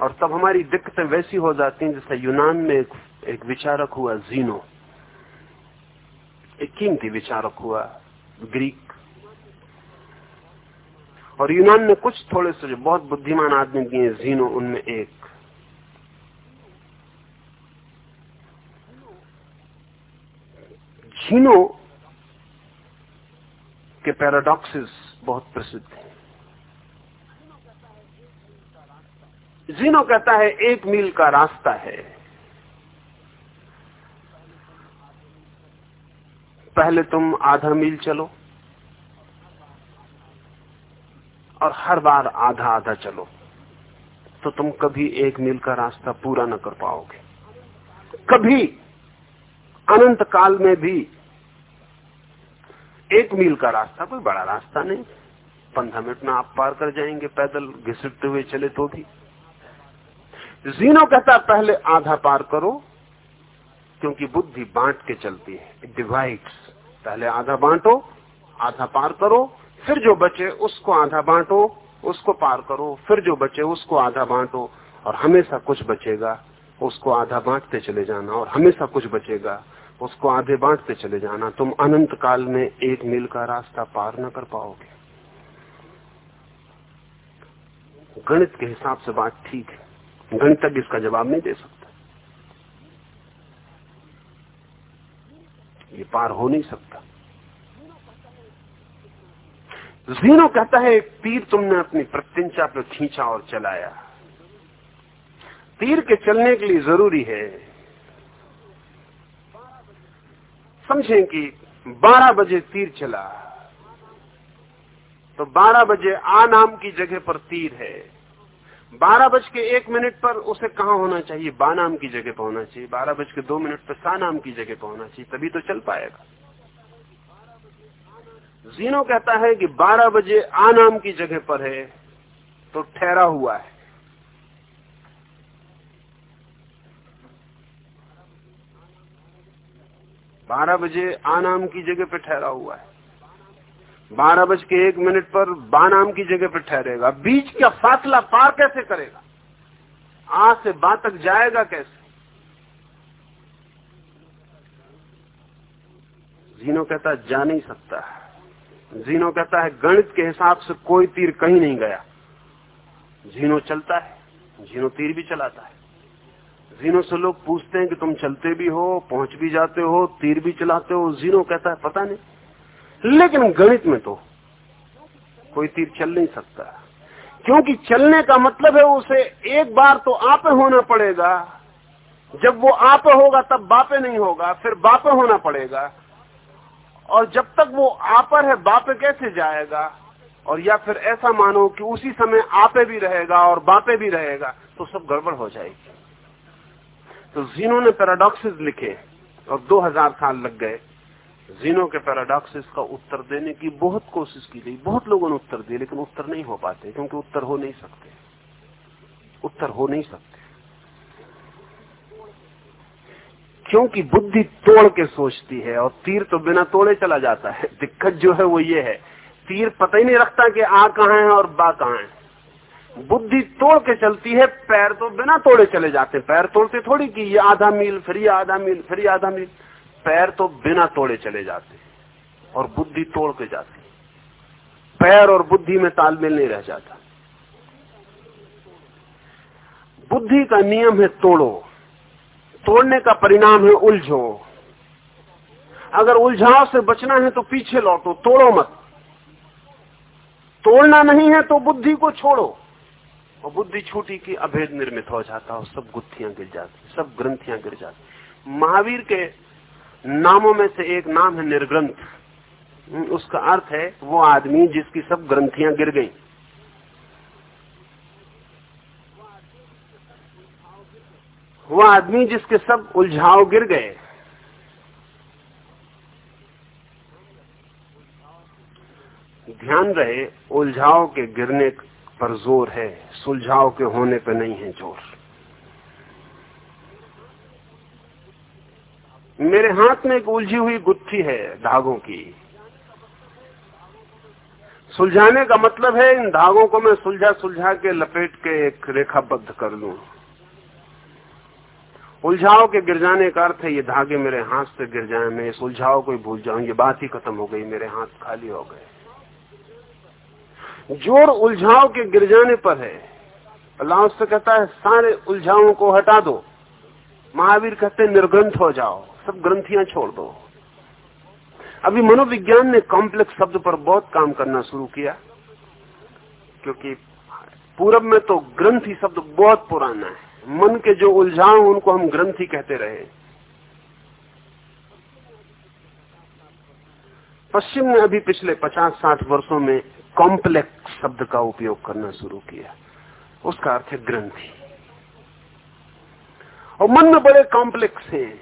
और तब हमारी दिक्कतें वैसी हो जाती हैं जैसे यूनान में एक, एक विचारक हुआ जीनो। एक कीमती विचारक हुआ ग्रीक। और यूनान में कुछ थोड़े से जो बहुत बुद्धिमान आदमी दिए जीनो उनमें एक। जीनो के पैराडॉक्सेस बहुत प्रसिद्ध हैं। जीनो कहता है, एक मील का रास्ता है। पहले तुम आधा मील चलो और हर बार आधा आधा चलो तो तुम कभी एक मील का रास्ता पूरा न कर पाओगे। कभी अनंत काल में भी एक मील का रास्ता, कोई बड़ा रास्ता नहीं। पंद्रह मिनट में आप पार कर जाएँगे, पैदल घिसटते हुए चले तो भी। जीनो कहता पहले आधा पार करो, क्योंकि बुद्धि बांट के चलती है। डिवाइड्स पहले आधा बांटो, आधा पार करो, फिर जो बचे उसको आधा बांटो, उसको पार करो, फिर जो बचे उसको आधा बांटो, और हमेशा कुछ बचेगा, उसको आधा बांटते चले जाना, और हमेशा कुछ बचेगा। उसको आधे बांटते चले जाना। तुम अनंत काल में एक मील का रास्ता पार न कर पाओगे। गणित के हिसाब से बात ठीक है। गणितज्ञ इसका जवाब नहीं दे सकता। ये पार हो नहीं सकता। जीनो कहता है एक तीर तुमने अपनी प्रत्यंचा पर खींचा और चलाया। तीर के चलने के लिए ज़रूरी है समझें कि 12 बजे तीर चला। तो 12 बजे आ नाम की जगह पर तीर है। बारह बज के एक मिनट पर उसे कहा होना चाहिए? बा नाम की जगह पर होना चाहिए। बारह बज के दो मिनट पर सा नाम की जगह पर होना चाहिए, तभी तो चल पाएगा। जीनो कहता है कि 12 बजे आ नाम की जगह पर है तो ठहरा हुआ है। बारह बजे आनाम की जगह पे ठहरा हुआ है। बारह बज के एक मिनट पर बानाम की जगह पर ठहरेगा। बीच का फासला पार कैसे करेगा? आ से बा तक जाएगा कैसे? जीनो कहता है, जा नहीं सकता। जीनो कहता है, गणित के हिसाब से कोई तीर कहीं नहीं गया। जीनो चलता है, जीनो तीर भी चलाता है। जीनो से लोग पूछते हैं कि तुम चलते भी हो, पहुँच भी जाते हो, तीर भी चलाते हो, जीनो कहता है, पता नहीं। लेकिन गणित में तो कोई तीर चल नहीं सकता। क्योंकि चलने का मतलब है उसे एक बार तो आपे होना पड़ेगा। जब वो आपे होगा, तब बापे नहीं होगा, फिर बापे होना पड़ेगा। और जब तक वो आपर है, बापे कैसे जाएगा? और या फिर ऐसा मानो कि उसी समय आपे भी रहेगा और बापे भी रहेगा तो सब गड़बड़ हो जाएगी। तो जीनो ने पैराडॉक्सिस लिखे और 2000 साल लग गए। जीनो के पैराडॉक्सिस का उत्तर देने की बहुत कोशिश की गई। बहुत लोगों ने उत्तर दिए, लेकिन उत्तर नहीं हो पाते, क्योंकि उत्तर हो नहीं सकते। उत्तर हो नहीं सकते। क्योंकि बुद्धि तोड़ के सोचती है और तीर तो बिना तोड़े चला जाता है। दिक्कत जो है वो ये है। तीर पता ही नहीं रखता कि आ कहा है और बा कहा है। बुद्धि तोड़ के चलती है, पैर तो बिना तोड़े चले जाते पैर तोड़ते थोड़ी कि ये आधा मील, फिर ये आधा मील, फिर ये आधा मील। पैर तो बिना तोड़े चले जाते और बुद्धि तोड़ के जाती पैर और बुद्धि में तालमेल नहीं रह जाता। बुद्धि का नियम है तोड़ो। तोड़ने का परिणाम है उलझो। अगर उलझाव से बचना है तो पीछे लौटो, तोड़ो मत। तोड़ना नहीं है तो बुद्धि को छोड़ो। और बुद्धि छूटी की अभेद निर्मित हो जाता और सब गुत्थियाँ गिर जाती सब ग्रंथियाँ गिर जाती महावीर के नामों में से एक नाम है निर्ग्रंथ। हम्म, उसका अर्थ है वो आदमी जिसकी सब ग्रंथियाँ गिर गई। वो आदमी जिसके सब उलझाव गिर गए। ध्यान रहे उलझाव के गिरने पर ज़ोर है, सुलझाव के होने पर नहीं है ज़ोर। मेरे हाथ में एक उलझी हुई गुत्थी है धागों की। सुलझाने का मतलब है इन धागों को मैं सुलझा सुलझा के लपेट के एक रेखाबद्ध कर लू। उलझाव के गिर जाने का अर्थ है ये धागे मेरे हाथ से गिर जाए, मैं इस को भूल जाऊँ, ये बात ही खत्म हो गई, मेरे हाथ खाली हो गए। ज़ोर उलझाव के गिर जाने पर है। अल्लाह उससे कहता है, सारे उलझावों को हटा दो। महावीर कहते निर्ग्रंथ हो जाओ, सब ग्रंथियाँ छोड़ दो। अभी मनोविज्ञान ने कॉम्प्लेक्स शब्द पर बहुत काम करना शुरू किया, क्योंकि पूरब में तो ग्रंथि शब्द बहुत पुराना है। मन के जो उलझाव उनको हम ग्रंथि कहते रहे। पश्चिम ने अभी पिछले 50-60 वर्षों में कॉम्प्लेक्स शब्द का उपयोग करना शुरू किया। उसका अर्थ है ग्रंथि। और मन में बड़े कॉम्प्लेक्स हैं।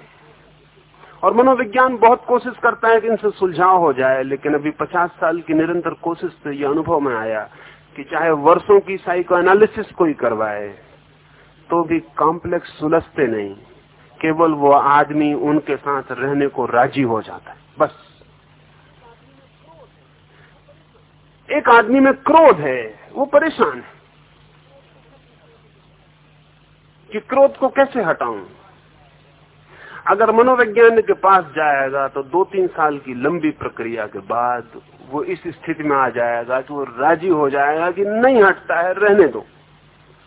और मनोविज्ञान बहुत कोशिश करता है कि इनसे सुलझाव हो जाए, लेकिन अभी 50 साल की निरंतर कोशिश से यह अनुभव में आया कि चाहे वर्षों की साइको एनालिसिस कोई करवाए तो भी कॉम्प्लेक्स सुलझते नहीं। केवल वो आदमी उनके साथ रहने को राज़ी हो जाता है। बस। एक आदमी में क्रोध है, वो परेशान है। कि क्रोध को कैसे हटाऊं? अगर मनोवैज्ञानिक के पास जाएगा तो दो तीन साल की लंबी प्रक्रिया के बाद वो इस स्थिति में आ जाएगा कि वो राज़ी हो जाएगा कि नहीं हटता है, रहने दो।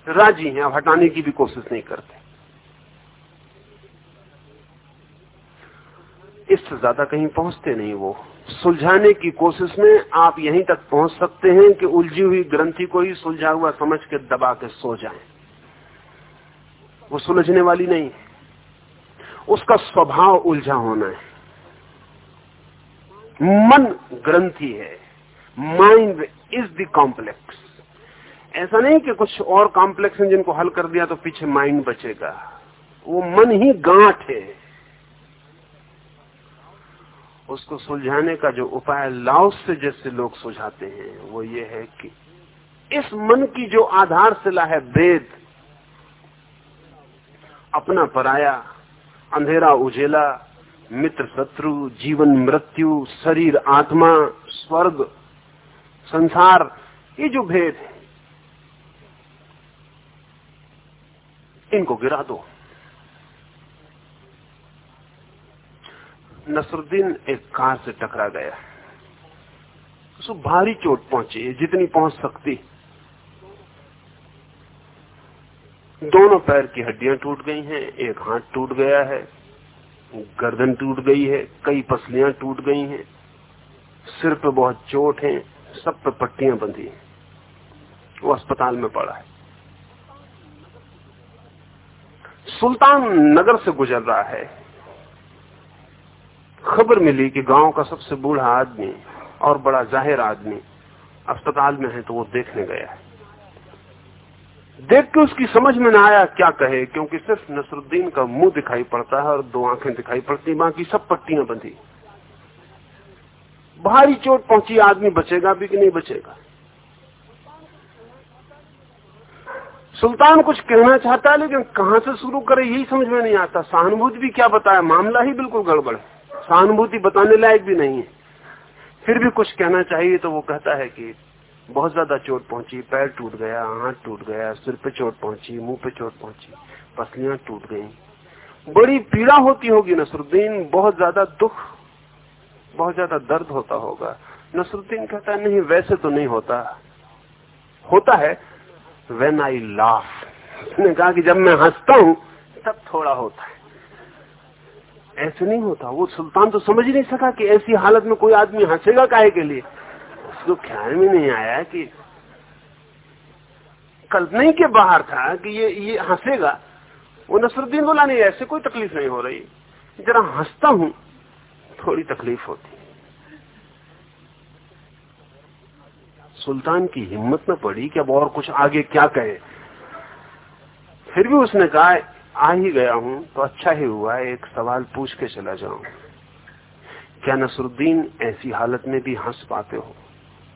राज़ी हैं, अब हटाने की भी कोशिश नहीं करते। इससे ज़्यादा कहीं पहुँचते नहीं वो। सुलझाने की कोशिश में आप यहीं तक पहुँच सकते हैं कि उलझी हुई ग्रंथि को ही सुलझा हुआ समझ के दबा के सो जाएँ। वो सुलझने वाली नहीं है। उसका स्वभाव उलझा होना है। मन ग्रंथि है। माइंड इज़ द कॉम्प्लेक्स ऐसा नहीं कि कुछ और कॉम्प्लेक्स हैं जिनको हल कर दिया तो पीछे माइंड बचेगा। वो मन ही गांठ है। उसको सुलझाने का जो उपाय लाओस से जैसे लोग सुझाते हैं, वो ये है कि इस मन की जो आधारशिला है भेद अपना पराया, अंधेरा उजेला, मित्र शत्रु, जीवन मृत्यु, शरीर आत्मा, स्वर्ग, संसार, ये जो भेद है, इनको गिरा दो। नसरुद्दीन एक कार से टकरा गया। उसको भारी चोट पहुँची जितनी पहुँच सकती। दोनों पैर की हड्डियाँ टूट गई हैं, एक हाथ टूट गया है, गर्दन टूट गई है, कई पसलियाँ टूट गई हैं, सिर पे बहुत चोट है, सब पे पट्टियाँ बंधी हैं। वो अस्पताल में पड़ा है। सुल्तान नगर से गुजर रहा है। खबर मिली कि गाँव का सबसे बूढ़ा आदमी और बड़ा ज़ाहिर आदमी अस्पताल में है तो वो देखने गया है। देख के उसकी समझ में ना आया क्या कहे, क्योंकि सिर्फ़ नसरुद्दीन का मुँह दिखाई पड़ता है और दो आँखें दिखाई पड़ती, बाकी सब पट्टियाँ बंधी। भारी चोट पहुँची, आदमी बचेगा भी कि नहीं बचेगा? सुल्तान कुछ कहना चाहता है, लेकिन कहाँ से शुरू करे, यही समझ में नहीं आता। सहानुभूति भी क्या बताया? मामला ही बिल्कुल गड़बड़ है। सहानुभूति बताने लायक भी नहीं है। फिर भी कुछ कहना चाहिए तो वो कहता है कि बहुत ज़्यादा चोट पहुँची, पैर टूट गया हाथ टूट गया, सिर पे चोट पहुँची, मुँह पे चोट पहुँची, पसलियाँ टूट गई। बड़ी पीड़ा होती होगी नसरुद्दीन, बहुत ज़्यादा दुख, बहुत ज़्यादा दर्द होता होगा। नसरुद्दीन कहता है, नहीं, वैसे तो नहीं होता। होता है वेन आई लाफ उसने कहा कि जब मैं हंसता हूँ, तब थोड़ा होता है। ऐसे नहीं होता। वो सुल्तान तो समझ ही नहीं सका कि ऐसी हालत में कोई आदमी हंसेगा काहे के लिए। उसको ख्याल में नहीं आया कि कल्पना के बाहर था कि ये ये हंसेगा। वो नसरुद्दीन बोला नहीं ऐसे कोई तकलीफ़ नहीं हो रही। जरा हंसता हूँ, थोड़ी तकलीफ़ होती। सुल्तान की हिम्मत में पड़ी कि अब और कुछ आगे क्या कहे। फिर भी उसने कहा आ ही गया हूँ तो अच्छा ही हुआ है, एक सवाल पूछ के चला जाऊँ। क्या नसरुद्दीन ऐसी हालत में भी हंस पाते हो?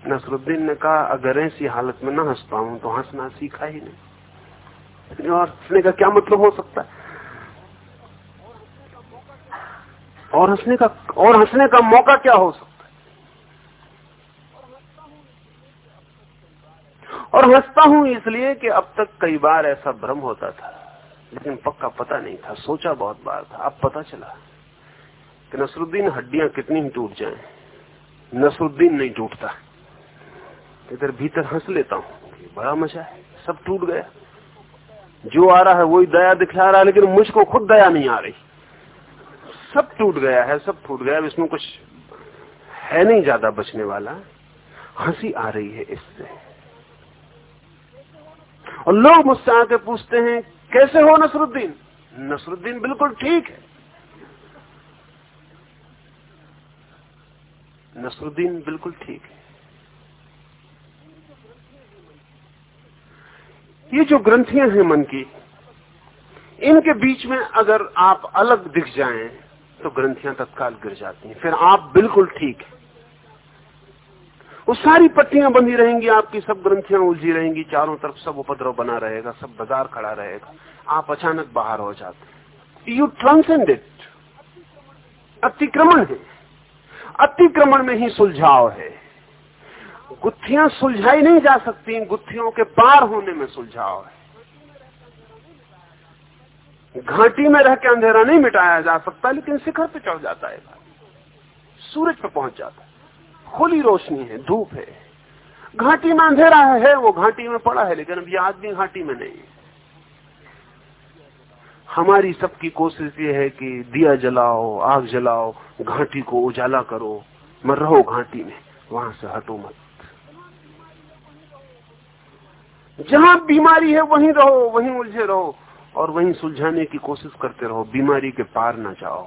नसरुद्दीन ने कहा, अगर ऐसी हालत में ना हंस पाऊँ तो हंसना सीखा ही नहीं। और हंसने का क्या मतलब हो सकता है? और हंसने का, और हंसने का मौका क्या हो सकता है? और हंसता हूँ इसलिए कि अब तक कई बार ऐसा भ्रम होता था। लेकिन पक्का पता नहीं था, सोचा बहुत बार था, अब पता चला कि नसरुद्दीन हड्डियाँ कितनी ही टूट जाएँ। नसरुद्दीन नहीं टूटता। इधर भीतर हंस लेता हूँ बड़ा मज़ा है, सब टूट गया। जो आ रहा है वही दया दिखला रहा है, लेकिन मुझको खुद दया नहीं आ रही। सब टूट गया है, सब टूट गया इसमें कुछ है नहीं ज़्यादा बचने वाला। हँसी आ रही है इससे। और लोग मुझसे आके पूछते हैं कैसे हो नसरुद्दीन? नसरुद्दीन बिल्कुल ठीक है। नसरुद्दीन बिल्कुल ठीक है। ये जो ग्रंथियाँ हैं मन की, इनके बीच में अगर आप अलग दिख जाएँ तो ग्रंथियाँ तत्काल गिर जाती हैं। फिर आप बिल्कुल ठीक है। वो सारी पट्टियाँ बंधी रहेंगी, आपकी सब ग्रंथियाँ उलझी रहेंगी, चारों तरफ़ सब उपद्रव बना रहेगा, सब बाज़ार खड़ा रहेगा। आप अचानक बाहर हो जाते यू ट्रांसेंड इट अतिक्रमण है। अतिक्रमण में ही सुलझाव है। गुत्थियाँ सुलझाई नहीं जा सकती, गुत्थियों के पार होने में सुलझाव है। घाटी में रह के अंधेरा नहीं मिटाया जा सकता, लेकिन शिखर पे चढ़ जाता है। सूरज पे पहुँच जाता है। खुली रोशनी है धूप है। घाटी में अंधेरा है, वो घाटी में पड़ा है लेकिन अभी आदमी घाटी में नहीं हमारी सबकी कोशिश ये है कि दिया जलाओ आग जलाओ घाटी को उजाला करो मैं रहो घाटी में वहाँ से हटो मत। जहाँ बीमारी है वहीं रहो वहीं उलझे रहो और वहीं सुलझाने की कोशिश करते रहो बीमारी के पार ना जाओ।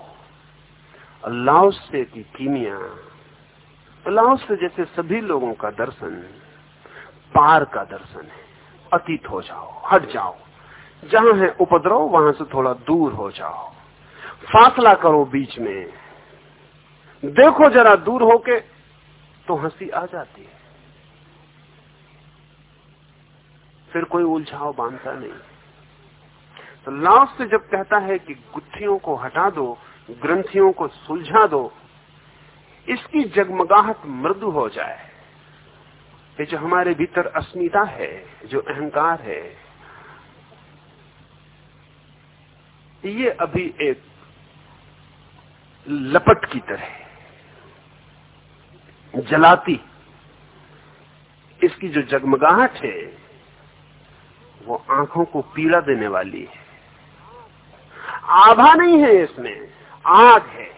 अल्लाह से की कीमिया अल्लाह से जैसे सभी लोगों का दर्शन पार का दर्शन है, अतीत हो जाओ, हट जाओ। जहाँ है उपद्रव, वहाँ से थोड़ा दूर हो जाओ। फासला करो बीच में। देखो जरा दूर होके तो हँसी आ जाती है। फिर कोई उलझाव बांधता नहीं। तो लास्ट से जब कहता है कि गुत्थियों को हटा दो, ग्रंथियों को सुलझा दो इसकी जगमगाहट मृदु हो जाए। ये जो हमारे भीतर अस्मिता है, जो अहंकार है, ये अभी एक लपट की तरह जलाती। इसकी जो जगमगाहट है, वो आँखों को पीड़ा देने वाली है। आभा नहीं है इसमें, आग है।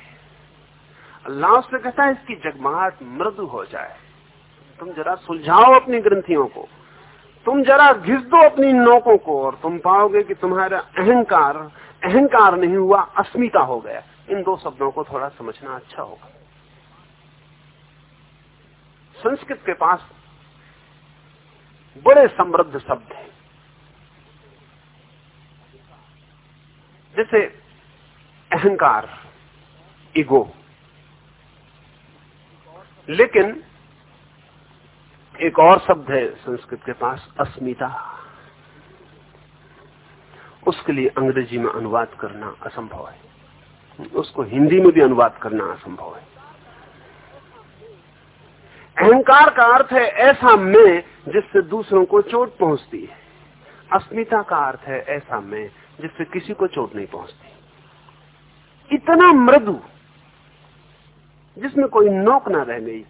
अल्लाह उससे कहता है, इसकी जगमगाहट मृदु हो जाए। तुम जरा सुलझाओ अपनी ग्रंथियों को। तुम जरा घिस दो अपनी नोकों को और तुम पाओगे कि तुम्हारा अहंकार अहंकार नहीं हुआ, अस्मिता हो गया। इन दो शब्दों को थोड़ा समझना अच्छा होगा। संस्कृत के पास बड़े समृद्ध शब्द हैं। जैसे अहंकार, ईगो। लेकिन एक और शब्द है संस्कृत के पास, अस्मिता। उसके लिए अंग्रेज़ी में अनुवाद करना असंभव है। उसको हिंदी में भी अनुवाद करना असंभव है। अहंकार का अर्थ है ऐसा मैं जिससे दूसरों को चोट पहुँचती है। अस्मिता का अर्थ है ऐसा मैं जिससे किसी को चोट नहीं पहुँचती। इतना मृदु जिसमें कोई नोक ना रह गई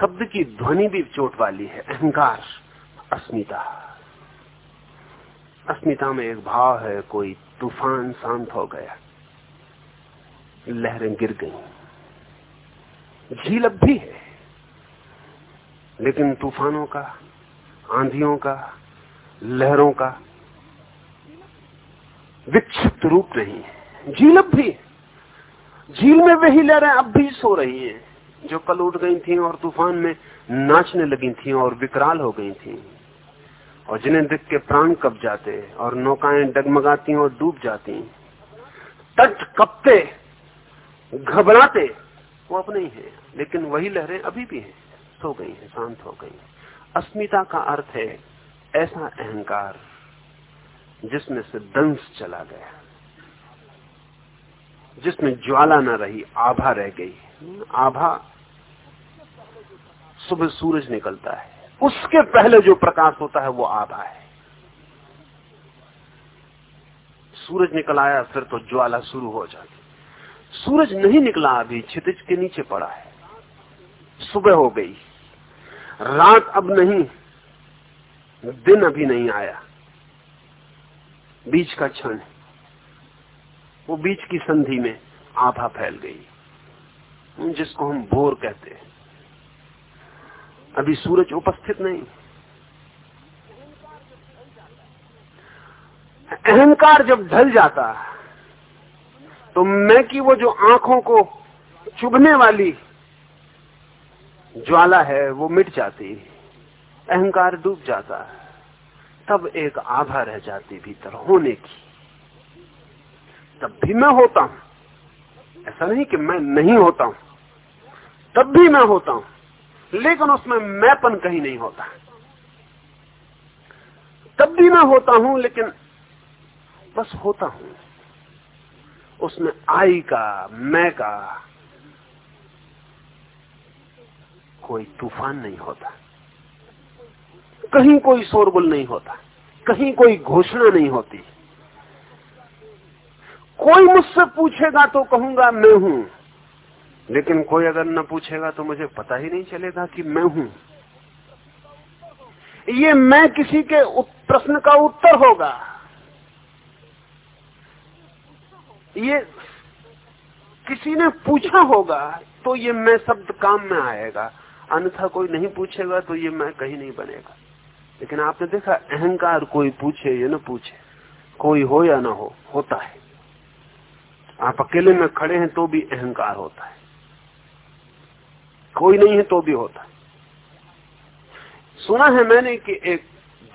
शब्द की ध्वनि भी चोट वाली है, अहंकार। अस्मिता। अस्मिता में एक भाव है, कोई तूफ़ान शांत हो गया। लहरें गिर गई। झील अब भी है। लेकिन तूफानों का, आंधियों का, लहरों का विक्षिप्त रूप नहीं है। झील अब भी झील में वही लहरें अब भी सो रही हैं। जो कल उठ गई थी और तूफ़ान में नाचने लगी थी और विकराल हो गई थी। और जिन्हें देख के प्राण कब जाते और नौकाएँ डगमगाती और डूब जाती तट कपते, घबराते, वो अपने ही है। लेकिन वही लहरें अभी भी हैं। सो गई हैं, शांत हो गई अस्मिता का अर्थ है, ऐसा अहंकार। जिसमें से दंश चला गया। जिसमें ज्वाला न रही, आभा रह गई। आभा सुबह सूरज निकलता है। उसके पहले जो प्रकाश होता है, वो आभा है। सूरज निकल आया, फिर तो ज्वाला शुरू हो जाती। सूरज नहीं निकला अभी छितिज के नीचे पड़ा है। सुबह हो गई। रात अब नहीं, दिन अभी नहीं आया। बीच का क्षण वो बीच की संधि में आभा फैल गई। जिसको हम भोर कहते हैं। अभी सूरज उपस्थित नहीं। अहंकार जब ढल जाता तो मैं की वो जो आँखों को चुभने वाली ज्वाला है, वो मिट जाती। अहंकार डूब जाता। तब एक आभा रह जाती भीतर होने की। तब भी मैं होता हूँ। ऐसा नहीं कि मैं नहीं होता हूँ। तब भी मैं होता हूँ। लेकिन उसमें मैंपन कहीं नहीं होता। तब भी मैं होता हूँ, लेकिन बस होता हूँ। उसमें आई का, मैं का कोई तूफ़ान नहीं होता। कहीं कोई शोरगुल नहीं होता, कहीं कोई घोषणा नहीं होती। कोई मुझसे पूछेगा तो कहूँगा, मैं हूँ। लेकिन कोई अगर न पूछेगा तो मुझे पता ही नहीं चलेगा कि मैं हूँ। ये मैं किसी के प्रश्न का उत्तर होगा। ये किसी ने पूछा होगा तो ये मैं शब्द काम में आएगा। अन्यथा कोई नहीं पूछेगा तो ये मैं कहीं नहीं बनेगा। लेकिन आपने देखा, अहंकार कोई पूछे या न पूछे, कोई हो या ना हो, होता है। आप अकेले में खड़े हैं तो भी अहंकार होता है। कोई नहीं है तो भी होता है। सुना है मैंने कि एक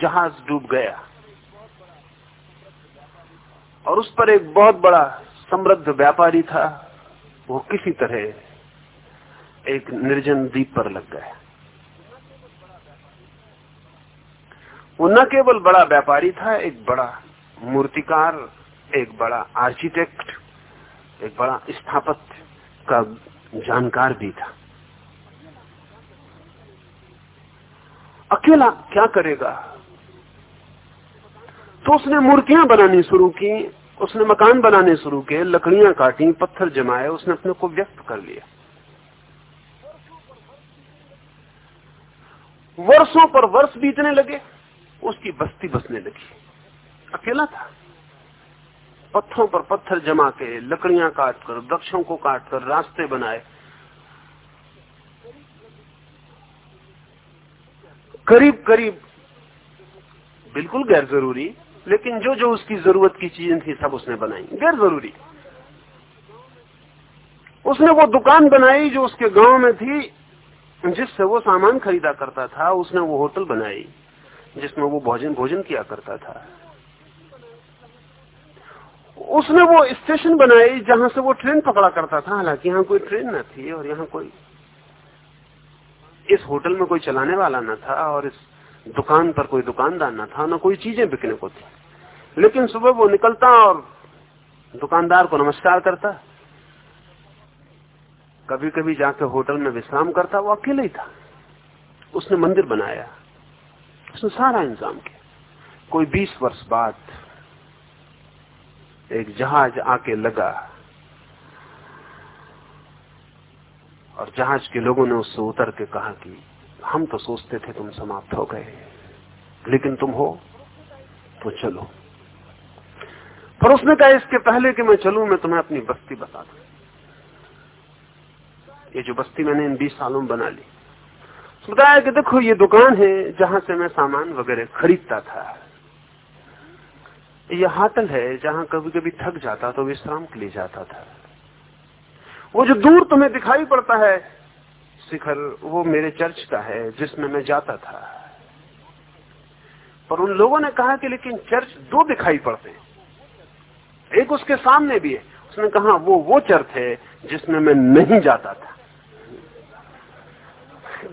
जहाज़ डूब गया और उस पर एक बहुत बड़ा समृद्ध व्यापारी था, वो किसी तरह एक निर्जन द्वीप पर लग गया। वो न केवल बड़ा व्यापारी था, एक बड़ा मूर्तिकार, एक बड़ा आर्किटेक्ट एक बड़ा स्थापत्य का जानकार भी था। अकेला क्या करेगा? तो उसने मूर्तियाँ बनानी शुरू की, उसने मकान बनाने शुरू किए, लकड़ियाँ काटी, पत्थर जमाए, उसने अपने को व्यक्त कर लिया। वर्षों पर वर्ष बीतने लगे। उसकी बस्ती बसने लगी। अकेला था। पत्थरों पर पत्थर जमा के लकड़ियाँ काटकर, वृक्षों को काटकर रास्ते बनाए। करीब करीब बिल्कुल गैर ज़रूरी लेकिन जो जो उसकी ज़रूरत की चीज़ें थी सब उसने बनाई। गैर ज़रूरी उसने वो दुकान बनाई जो उसके गाँव में थी, जिससे वो सामान खरीदा करता था, उसने वो होटल बनाई। जिसमें वो भोजन भोजन किया करता था। उसने वो स्टेशन बनाई जहाँ से वो ट्रेन पकड़ा करता था। हालाँकि यहाँ कोई ट्रेन न थी और यहाँ कोई इस होटल में कोई चलाने वाला न था और इस दुकान पर कोई दुकानदार न था, न कोई चीज़ें बिकने को थी। लेकिन सुबह वो निकलता और दुकानदार को नमस्कार करता। कभी कभी जाकर होटल में विश्राम करता। वो अकेले ही था। उसने मंदिर बनाया। उसने सारा इंतज़ाम किया। कोई बीस वर्ष बाद एक जहाज़ आके लगा और जहाज़ के लोगों ने उससे उतर के कहा कि हम तो सोचते थे तुम समाप्त हो गए, लेकिन तुम हो तो चलो। पर उसने कहा, इसके पहले कि मैं चलूँ, मैं तुम्हें अपनी बस्ती बता दू। ये जो बस्ती मैंने इन बीस सालों में बना ली बताया कि देखो, ये दुकान है जहाँ से मैं सामान वगैरह खरीदता था। ये हाटल है जहाँ कभी कभी थक जाता तो विश्राम के लिए जाता था। वो जो दूर तुम्हें दिखाई पड़ता है, शिखर, वो मेरे चर्च का है, जिसमें मैं जाता था। पर उन लोगों ने कहा कि लेकिन चर्च दो दिखाई पड़ते हैं। एक उसके सामने भी है। उसने कहा, वो वो चर्च है जिसमें मैं नहीं जाता था।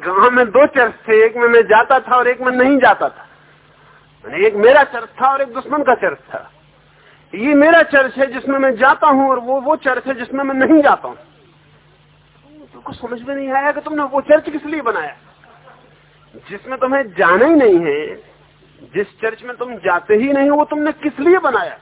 गाँव में दो चर्च थे, एक में मैं जाता था और एक में नहीं जाता था। एक मेरा चर्च था और एक दुश्मन का चर्च था। ये मेरा चर्च है जिसमें मैं जाता हूँ और वो वो चर्च है जिसमें मैं नहीं जाता हूँ। तुमको तो समझ में नहीं आया कि तुमने वो चर्च किस लिए बनाया? जिसमें तुम्हें जाना ही नहीं है, जिस चर्च में तुम जाते ही नहीं वो तुमने किस लिए बनाया?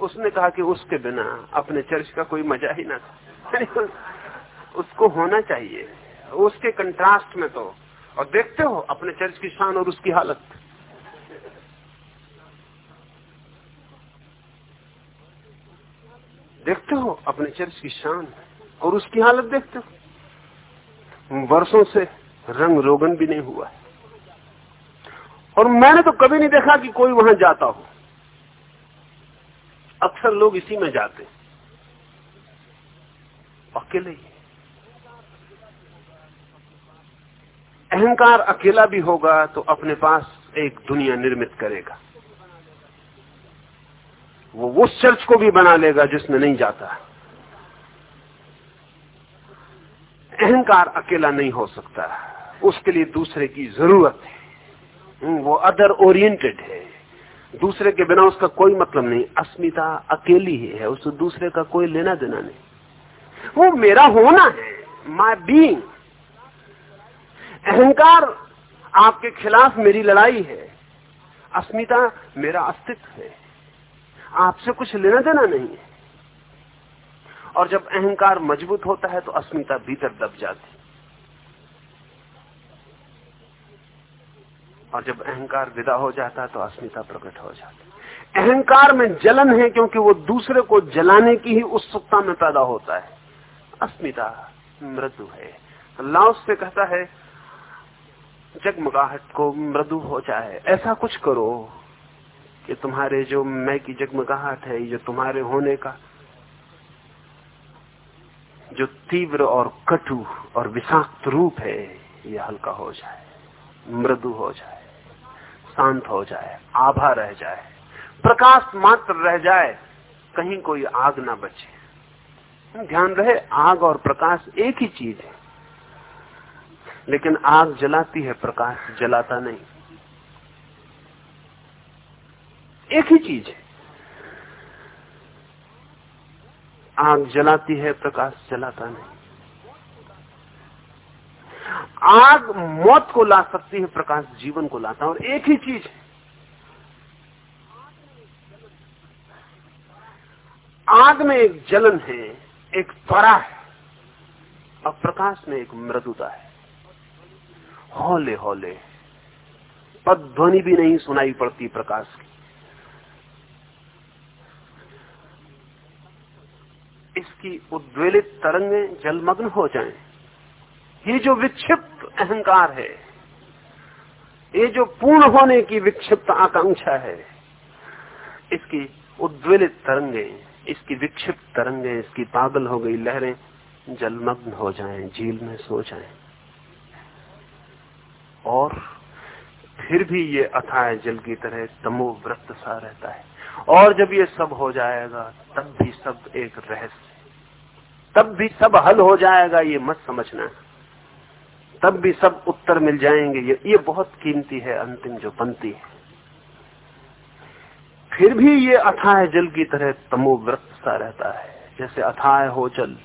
उसने कहा कि उसके बिना अपने चर्च का कोई मज़ा ही ना था। [LAUGHS] उसको होना चाहिए। उसके कंट्रास्ट में तो। और देखते हो अपने चर्च की शान और उसकी हालत। देखते हो अपने चर्च की शान और उसकी हालत देखते हो। वर्षों से रंग रोगन भी नहीं हुआ है। और मैंने तो कभी नहीं देखा कि कोई वहाँ जाता हो। अक्सर लोग इसी में जाते अकेले ही। अहंकार अकेला भी होगा तो अपने पास एक दुनिया निर्मित करेगा। वो उस चर्च को भी बना लेगा जिसमें नहीं जाता। अहंकार अकेला नहीं हो सकता। उसके लिए दूसरे की ज़रूरत है। हम्म, वो अदर ओरिएंटेड है। दूसरे के बिना उसका कोई मतलब नहीं। अस्मिता अकेली ही है। उससे दूसरे का कोई लेना देना नहीं। वो मेरा होना है। माई बींग अहंकार आपके खिलाफ मेरी लड़ाई है। अस्मिता, मेरा अस्तित्व है। आपसे कुछ लेना देना नहीं है। और जब अहंकार मज़बूत होता है तो अस्मिता भीतर दब जाती और जब अहंकार विदा हो जाता है तो अस्मिता प्रकट हो जाती अहंकार में जलन है, क्योंकि वो दूसरे को जलाने की ही उत्सुकता में पैदा होता है। अस्मिता, मृदु है। लाओस से कहता है जगमगाहट को मृदु हो जाए। ऐसा कुछ करो कि तुम्हारे जो मैं की जगमगाहट है जो तुम्हारे होने का जो तीव्र और कटु और विषाक्त रूप है, ये हल्का हो जाए, मृदु हो जाए, शांत हो जाए, आभा रह जाए, प्रकाश मात्र रह जाए, कहीं कोई आग ना बचे। ध्यान रहे, आग और प्रकाश एक ही चीज़ है। लेकिन आग जलाती है प्रकाश, जलाता नहीं। एक ही चीज़ है। आग जलाती है, प्रकाश जलाता नहीं। आग मौत को ला सकती है, प्रकाश जीवन को लाता और एक ही चीज़ है। आग में एक जलन है, एक त्वरा है, और प्रकाश में एक मृदुता है। हौले हौले पद ध्वनि भी नहीं सुनाई पड़ती प्रकाश की इसकी उद्वेलित तरंगे जलमग्न हो जाएँ। ये जो विक्षिप्त अहंकार है ये जो पूर्ण होने की विक्षिप्त आकांक्षा है इसकी उद्वेलित तरंगे इसकी विक्षिप्त तरंगे इसकी पागल हो गई लहरें जलमग्न हो जाएँ, झील में सो जाएँ। और फिर भी ये अथाय जल की तरह तमो व्रत सा रहता है। और जब ये सब हो जाएगा, तब भी सब एक रहस्य। तब भी सब हल हो जाएगा, ये मत समझना। तब भी सब उत्तर मिल जाएँगे। ये ये बहुत कीमती है, अंतिम जो पंक्ति है। फिर भी ये अथाय जल की तरह तमोव्रत सा रहता है। जैसे अथाय हो जल।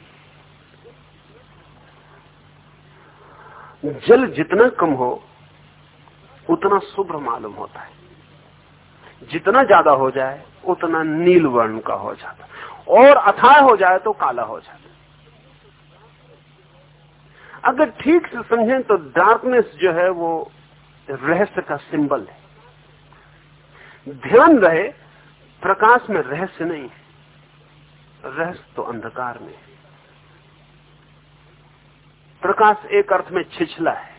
जल जितना कम हो उतना शुभ्र मालूम होता है। जितना ज़्यादा हो जाए, उतना नील वर्ण का हो जाता और अथाय हो जाए तो काला हो जाता अगर ठीक से समझें तो डार्कनेस जो है वो रहस्य का सिंबल है। ध्यान रहे, प्रकाश में रहस्य नहीं है। रहस्य तो अंधकार में है। प्रकाश एक अर्थ में छिछला है।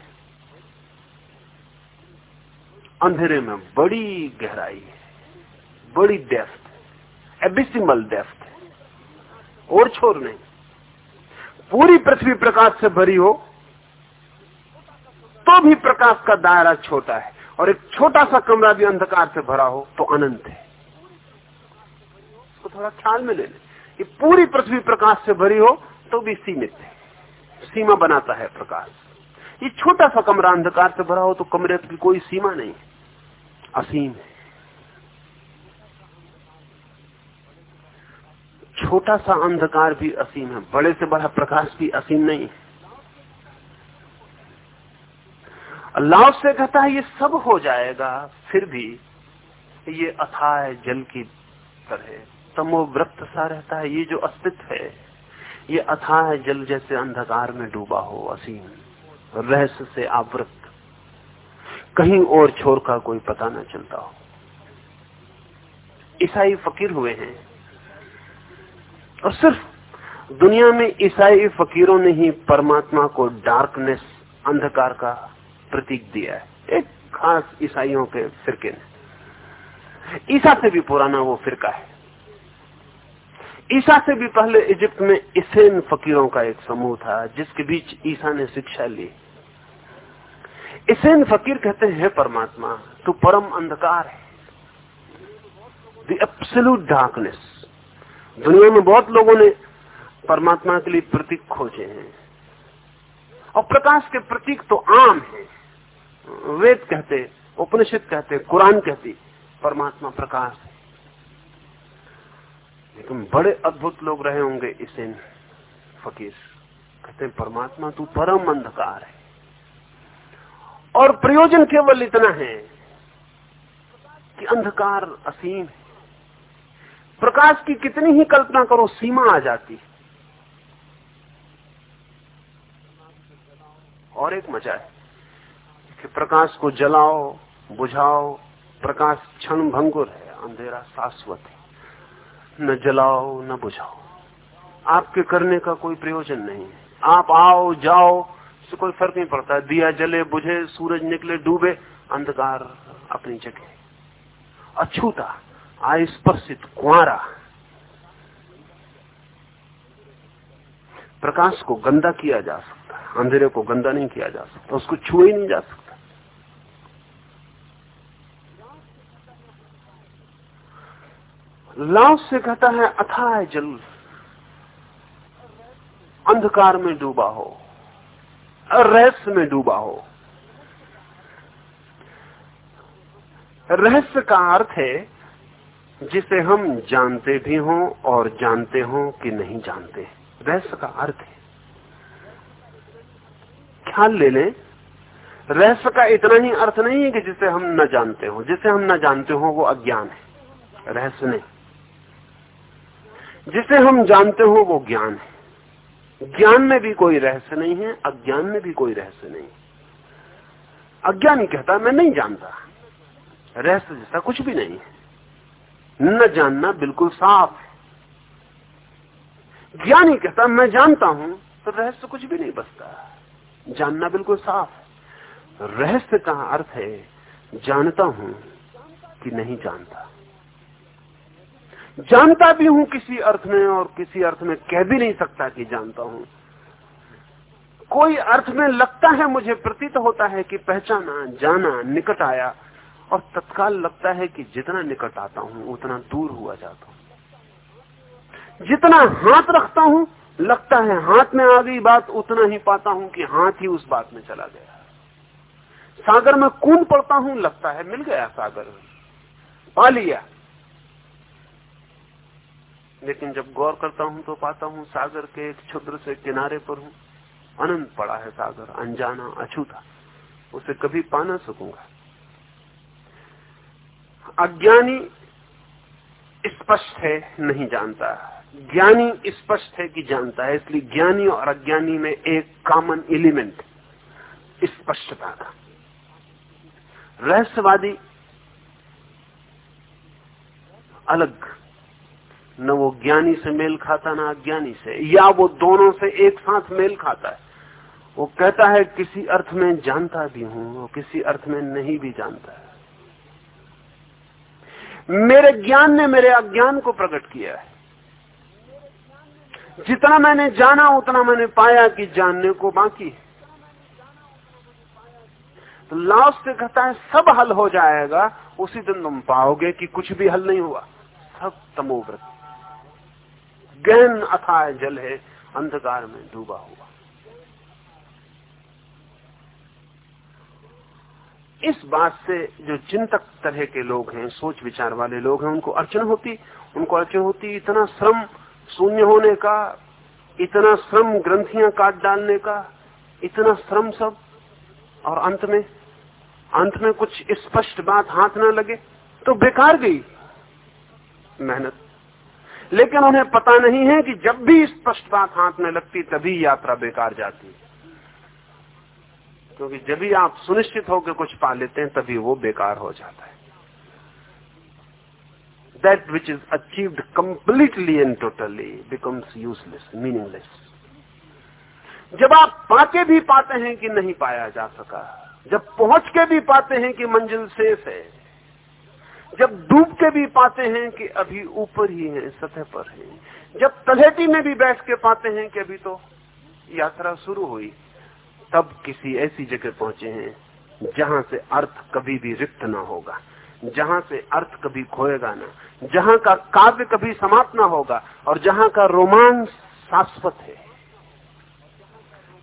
अंधेरे में बड़ी गहराई है, बड़ी डेफ्थ एबिसिमल डेफ्थ है, और छोर नहीं। पूरी पृथ्वी प्रकाश से भरी हो तो भी प्रकाश का दायरा छोटा है, और एक छोटा सा कमरा भी अंधकार से भरा हो तो अनंत है। इसको थोड़ा ख्याल में ले ले। कि पूरी पृथ्वी प्रकाश से भरी हो तो भी सीमित है। सीमा बनाता है प्रकाश। ये छोटा सा कमरा अंधकार से भरा हो तो कमरे की कोई सीमा नहीं असीम है। छोटा सा अंधकार भी असीम है, बड़े से बड़ा प्रकाश भी असीम नहीं है। अल्लाह से कहता है, ये सब हो जाएगा, फिर भी ये अथाय जल की तरह तमो तमोव्रत सा रहता है, ये जो अस्तित्व है, ये अथाह जल जैसे अंधकार में डूबा हो असीम। रहस्य से आवृत कहीं और छोर का कोई पता न चलता हो। ईसाई फकीर हुए हैं। और सिर्फ़ दुनिया में ईसाई फकीरों ने ही परमात्मा को डार्कनेस अंधकार का प्रतीक दिया है। एक खास ईसाइयों के फिरके ने। ईसा से भी पुराना वो फिरका है। ईसा से भी पहले इजिप्त में इसेन फकीरों का एक समूह था, जिसके बीच ईसा ने शिक्षा ली। इसेन फकीर कहते हैं परमात्मा, तू परम अंधकार है। द एब्सोल्यूट डार्कनेस दुनिया में बहुत लोगों ने परमात्मा के लिए प्रतीक खोजे हैं। और प्रकाश के प्रतीक तो आम है। वेद कहते, उपनिषद कहते, कुरान कहती, परमात्मा प्रकाश है। लेकिन बड़े अद्भुत लोग रहे होंगे इसे फकीर। कहते परमात्मा, तू परम अंधकार है। और प्रयोजन केवल इतना है कि अंधकार असीम है। प्रकाश की कितनी ही कल्पना करो, सीमा आ जाती और एक मज़ा है कि प्रकाश को जलाओ, बुझाओ, प्रकाश क्षण भंगुर है, अंधेरा शाश्वत है। न जलाओ, न बुझाओ। आपके करने का कोई प्रयोजन नहीं है। आप आओ, जाओ से कोई फ़र्क नहीं पड़ता। दिया जले, बुझे, सूरज निकले, डूबे, अंधकार अपनी जगह। अछूता अस्पर्शित कुआरा प्रकाश को गंदा किया जा सकता है, अंधेरे को गंदा नहीं किया जा सकता, उसको छुए ही नहीं जा सकता। लाव से कहता है, अथाह जल, अंधकार में डूबा हो। रहस्य में डूबा हो। रहस्य का अर्थ है, जिसे हम जानते भी हों और जानते हो कि नहीं जानते। रहस्य का अर्थ है। ख्याल ले लें, रहस्य का इतना ही अर्थ नहीं है कि जिसे हम न जानते हो। जिसे हम न जानते हो, वो अज्ञान है। रहस्य नहीं। जिसे हम जानते हो, वो ज्ञान है। ज्ञान में भी कोई रहस्य नहीं है, अज्ञान में भी कोई रहस्य नहीं। अज्ञानी कहता, मैं नहीं जानता। रहस्य जैसा कुछ भी नहीं है। न जानना बिल्कुल साफ़ है। ज्ञानी कहता, मैं जानता हूँ तो रहस्य कुछ भी नहीं बचता। जानना बिल्कुल साफ़ है। रहस्य का अर्थ है, जानता हूँ कि नहीं जानता। जानता भी हूँ किसी अर्थ में और किसी अर्थ में कह भी नहीं सकता कि जानता हूँ। कोई अर्थ में लगता है मुझे, प्रतीत होता है कि पहचाना, जाना, निकट आया, और तत्काल लगता है कि जितना निकट आता हूँ, उतना दूर हुआ जाता हूँ। जितना हाथ रखता हूँ, लगता है हाथ में आ गई बात, उतना ही पाता हूँ कि हाथ ही उस बात में चला गया। सागर में कूद पड़ता हूँ, लगता है मिल गया सागर। पा लिया। लेकिन जब गौर करता हूँ तो पाता हूँ सागर के एक क्षुद्र से किनारे पर हूँ। अनंत पड़ा है सागर, अनजाना, अछूता। उसे कभी पा ना सकूँगा। अज्ञानी स्पष्ट है, नहीं जानता। ज्ञानी स्पष्ट है कि जानता है, इसलिए ज्ञानी और अज्ञानी में एक कॉमन एलिमेंट स्पष्टता का। रहस्यवादी अलग न वो ज्ञानी से मेल खाता, ना अज्ञानी से। या वो दोनों से एक साथ मेल खाता है। वो कहता है, किसी अर्थ में जानता भी हूँ वो किसी अर्थ में नहीं भी जानता है। मेरे ज्ञान ने मेरे अज्ञान को प्रकट किया है। जितना मैंने जाना, उतना मैंने पाया कि जानने को बाकी तो लाओस से कहता है, सब हल हो जाएगा, उसी दिन तुम पाओगे कि कुछ भी हल नहीं हुआ। सब तमोव्रत गहन अथाय जल है, अंधकार में डूबा हुआ। इस बात से जो चिंतक तरह के लोग हैं सोच विचार वाले लोग हैं, उनको अड़चन होती, उनको अड़चन होती, इतना श्रम शून्य होने का, इतना श्रम ग्रंथियाँ काट डालने का, इतना श्रम सब, और अंत में अंत में कुछ स्पष्ट बात हाथ ना लगे तो बेकार गई। मेहनत लेकिन उन्हें पता नहीं है कि जब भी स्पष्ट बात हाथ में लगती, तभी यात्रा बेकार जाती क्योंकि जब भी आप सुनिश्चित होकर कुछ पा लेते हैं, तभी वो बेकार हो जाता है। That which is achieved completely and totally becomes useless meaningless जब आप पाके भी पाते हैं कि नहीं पाया जा सका, जब पहुँच के भी पाते हैं कि मंजिल शेष है जब डूब के भी पाते हैं कि अभी ऊपर ही है, सतह पर है। जब तलहटी में भी बैठ के पाते हैं कि अभी तो यात्रा शुरू हुई, तब किसी ऐसी जगह पहुँचे हैं जहाँ से अर्थ कभी भी रिक्त ना होगा, जहाँ से अर्थ कभी खोएगा ना, जहाँ का काव्य कभी समाप्त ना होगा, और जहाँ का रोमांस शाश्वत है।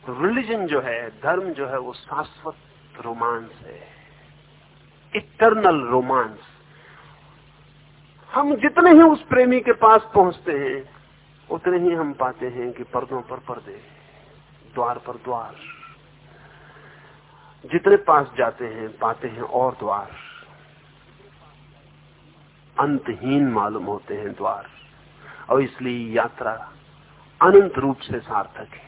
रिलीजन जो है, धर्म जो है, वो शाश्वत रोमांस है। Eternal romance. हम जितने ही उस प्रेमी के पास पहुँचते हैं, उतने ही हम पाते हैं कि पर्दों पर पर्दे, द्वार पर द्वार। जितने पास जाते हैं, पाते हैं और द्वार। अंतहीन मालूम होते हैं द्वार। और इसलिए यात्रा अनंत रूप से सार्थक है।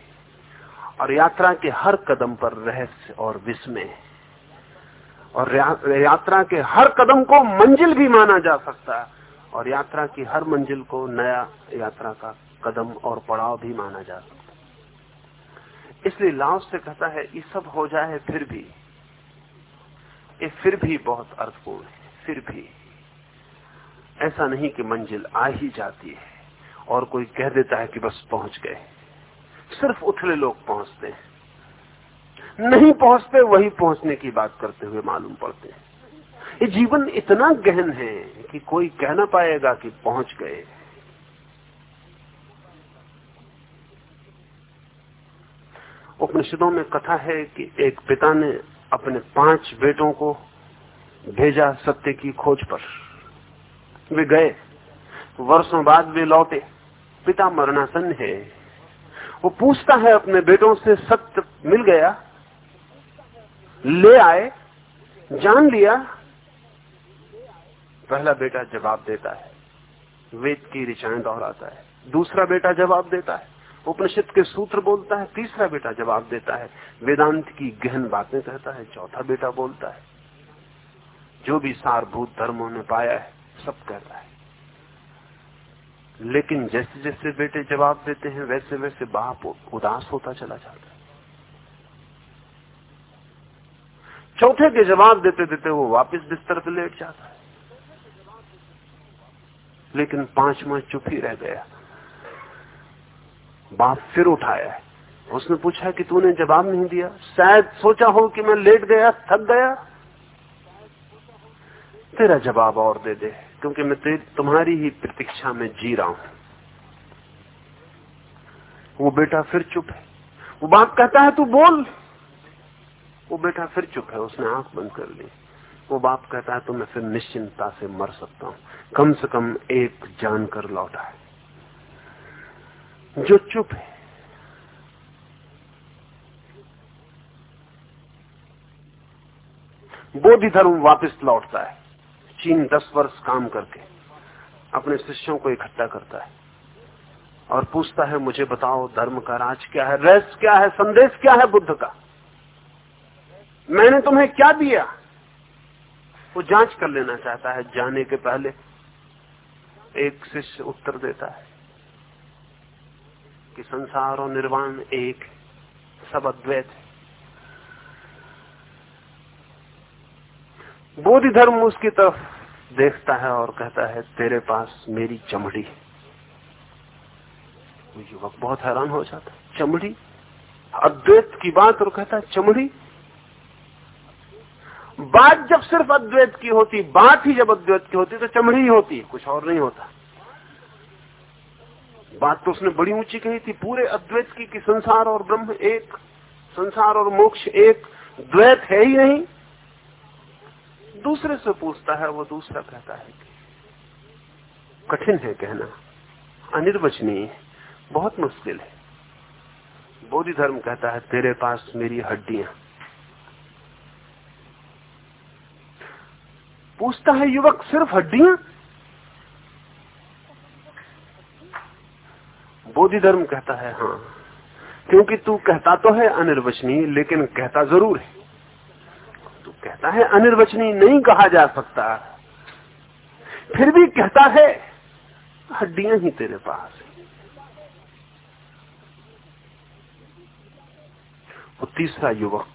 और यात्रा के हर कदम पर रहस्य और विस्मय है। और यात्रा के हर कदम को मंजिल भी माना जा सकता है। और यात्रा की हर मंजिल को नया यात्रा का कदम और पड़ाव भी माना जा सकता इसलिए लाओस से कहता है, ये सब हो जाए फिर भी। ये फिर भी बहुत अर्थपूर्ण है, फिर भी। ऐसा नहीं कि मंजिल आ ही जाती है और कोई कह देता है कि बस पहुँच गए। सिर्फ़ उथले लोग पहुँचते हैं। नहीं पहुँचते, वही पहुँचने की बात करते हुए मालूम पड़ते हैं। जीवन इतना गहन है कि कोई कह ना पाएगा कि पहुँच गए। उपनिषदों में कथा है कि एक पिता ने अपने पाँच बेटों को भेजा सत्य की खोज पर। वे गए। वर्षों बाद वे लौटे। पिता मरणासन है। वो पूछता है अपने बेटों से, सत्य मिल गया? ले आए, जान लिया? पहला बेटा जवाब देता है, वेद की ऋचाएँ दोहराता है। दूसरा बेटा जवाब देता है, उपनिषद के सूत्र बोलता है, तीसरा बेटा जवाब देता है, वेदांत की गहन बातें कहता है, चौथा बेटा बोलता है। जो भी सारभूत धर्मों ने पाया है, सब कहता है। लेकिन जैसे जैसे बेटे जवाब देते हैं वैसे वैसे बाप उदास होता चला जाता है। चौथे के जवाब देते देते वो वापस बिस्तर पर लेट जाता है। लेकिन पांचवा चुप ही रह गया। बाप फिर उठाया। उसने पूछा कि तूने जवाब नहीं दिया? शायद सोचा हो कि मैं लेट गया, थक गया? तेरा जवाब और दे दे, क्योंकि मैं तुम्हारी ही प्रतीक्षा में जी रहा हूँ। वो बेटा फिर चुप है। वो बाप कहता है, तू बोल। वो बेटा फिर चुप है। उसने आँख बंद कर ली। वो बाप कहता है तो मैं फिर निश्चिंता से मर सकता हूँ। कम से कम एक जान कर लौटा है। जो चुप है बोधि धर्म वापस लौटता है। चीन दस वर्ष काम करके अपने शिष्यों को इकट्ठा करता है और पूछता है, मुझे बताओ, धर्म का राज क्या है? रहस्य क्या है? संदेश क्या है बुद्ध का? मैंने तुम्हें क्या दिया? वो जाँच कर लेना चाहता है, जाने के पहले एक शिष्य उत्तर देता है कि संसार और निर्वाण एक सब अद्वैत है। बोधि धर्म उसकी तरफ़ देखता है और कहता है, तेरे पास मेरी चमड़ी युवक बहुत हैरान हो जाता चमड़ी? अद्वैत की बात? और कहता है, चमड़ी? बात जब सिर्फ़ अद्वैत की होती, बात ही जब अद्वैत की होती तो चमड़ी ही होती, कुछ और नहीं होता। बात तो उसने बड़ी ऊँची कही थी, पूरे अद्वैत की, कि संसार और ब्रह्म एक, संसार और मोक्ष एक, द्वैत है ही नहीं। दूसरे से पूछता है, वो दूसरा कहता है कठिन है कहना, अनिर्वचनीय बहुत मुश्किल है। बोधि धर्म कहता है, तेरे पास मेरी हड्डियाँ। पूछता है युवक, सिर्फ़ हड्डियाँ? बोधि धर्म कहता है हाँ। क्योंकि तू कहता तो है अनिर्वचनीय, लेकिन कहता ज़रूर है। तू कहता है अनिर्वचनीय नहीं कहा जा सकता। फिर भी कहता है, हड्डियाँ ही तेरे पास है। तीसरा युवक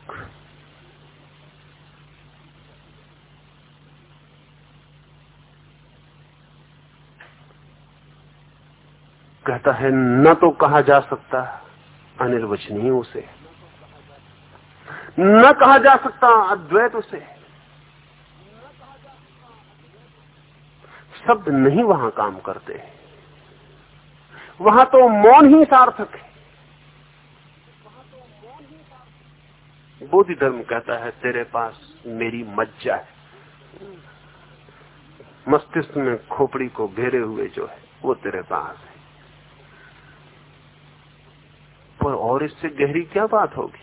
कहता है, न तो कहा जा सकता, अनिर्वचनीय उसे। न कहा जा सकता, अद्वैत उसे। शब्द नहीं वहाँ काम करते। वहाँ तो मौन ही सार्थक है। बोधि धर्म कहता है, तेरे पास मेरी मज्जा है। मस्तिष्क में खोपड़ी को घेरे हुए जो है, वो तेरे पास है। पर और इससे गहरी क्या बात होगी?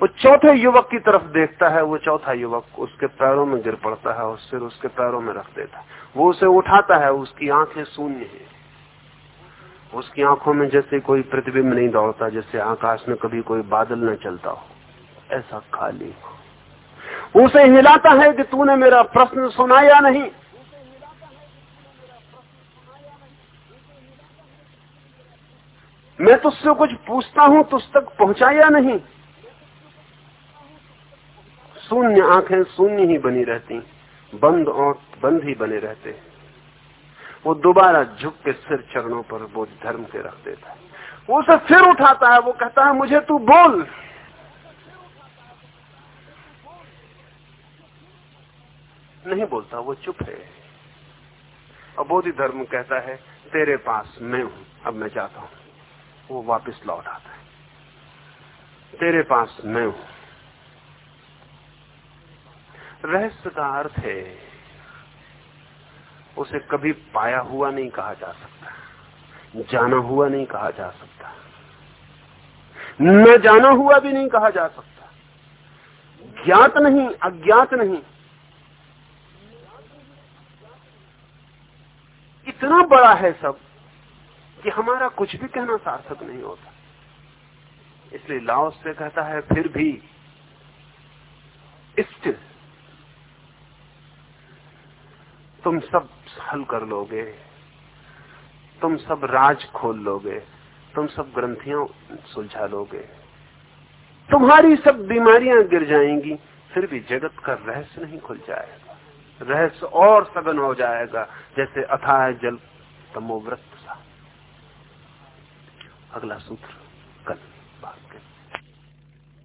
वो चौथे युवक की तरफ़ देखता है, वो चौथा युवक उसके पैरों में गिर पड़ता है और सिर उसके पैरों में रख देता है। वो उसे उठाता है, उसकी आँखें शून्य है। उसकी आँखों में जैसे कोई प्रतिबिंब नहीं दौड़ता, जैसे आकाश में कभी कोई बादल न चलता हो। ऐसा खाली उसे हिलाता है कि तूने मेरा प्रश्न सुना या नहीं? मैं तुझसे कुछ पूछता हूँ, तुझ तक पहुँचा या नहीं? शून्य आँखें शून्य ही बनी रहती, बंद और बंद ही बने रहते। वो दोबारा झुक के सिर चरणों पर बोझ धर्म के रख देता है। वो उसे फिर उठाता है, वो कहता है, मुझे तू बोल। नहीं बोलता, वो चुप है। अबोधि धर्म कहता है, तेरे पास मैं हूँ, अब मैं जाता हूँ। वो वापस लौट आता है। तेरे पास मैं हूँ। रहस्य का अर्थ है उसे कभी पाया हुआ नहीं कहा जा सकता। जाना हुआ नहीं कहा जा सकता। न जाना हुआ भी नहीं कहा जा सकता। ज्ञात नहीं, अज्ञात नहीं। इतना बड़ा है सब। कि हमारा कुछ भी कहना सार्थक नहीं होता। इसलिए लाओस से कहता है, फिर भी स्टिल तुम सब हल कर लोगे, तुम सब राज खोल लोगे, तुम सब ग्रंथियाँ सुलझा लोगे। तुम्हारी सब बीमारियाँ गिर जाएँगी, फिर भी जगत का रहस्य नहीं खुल जाएगा। रहस्य और सघन हो जाएगा, जैसे अथाह जल तमोव्रत अगला सूत्र।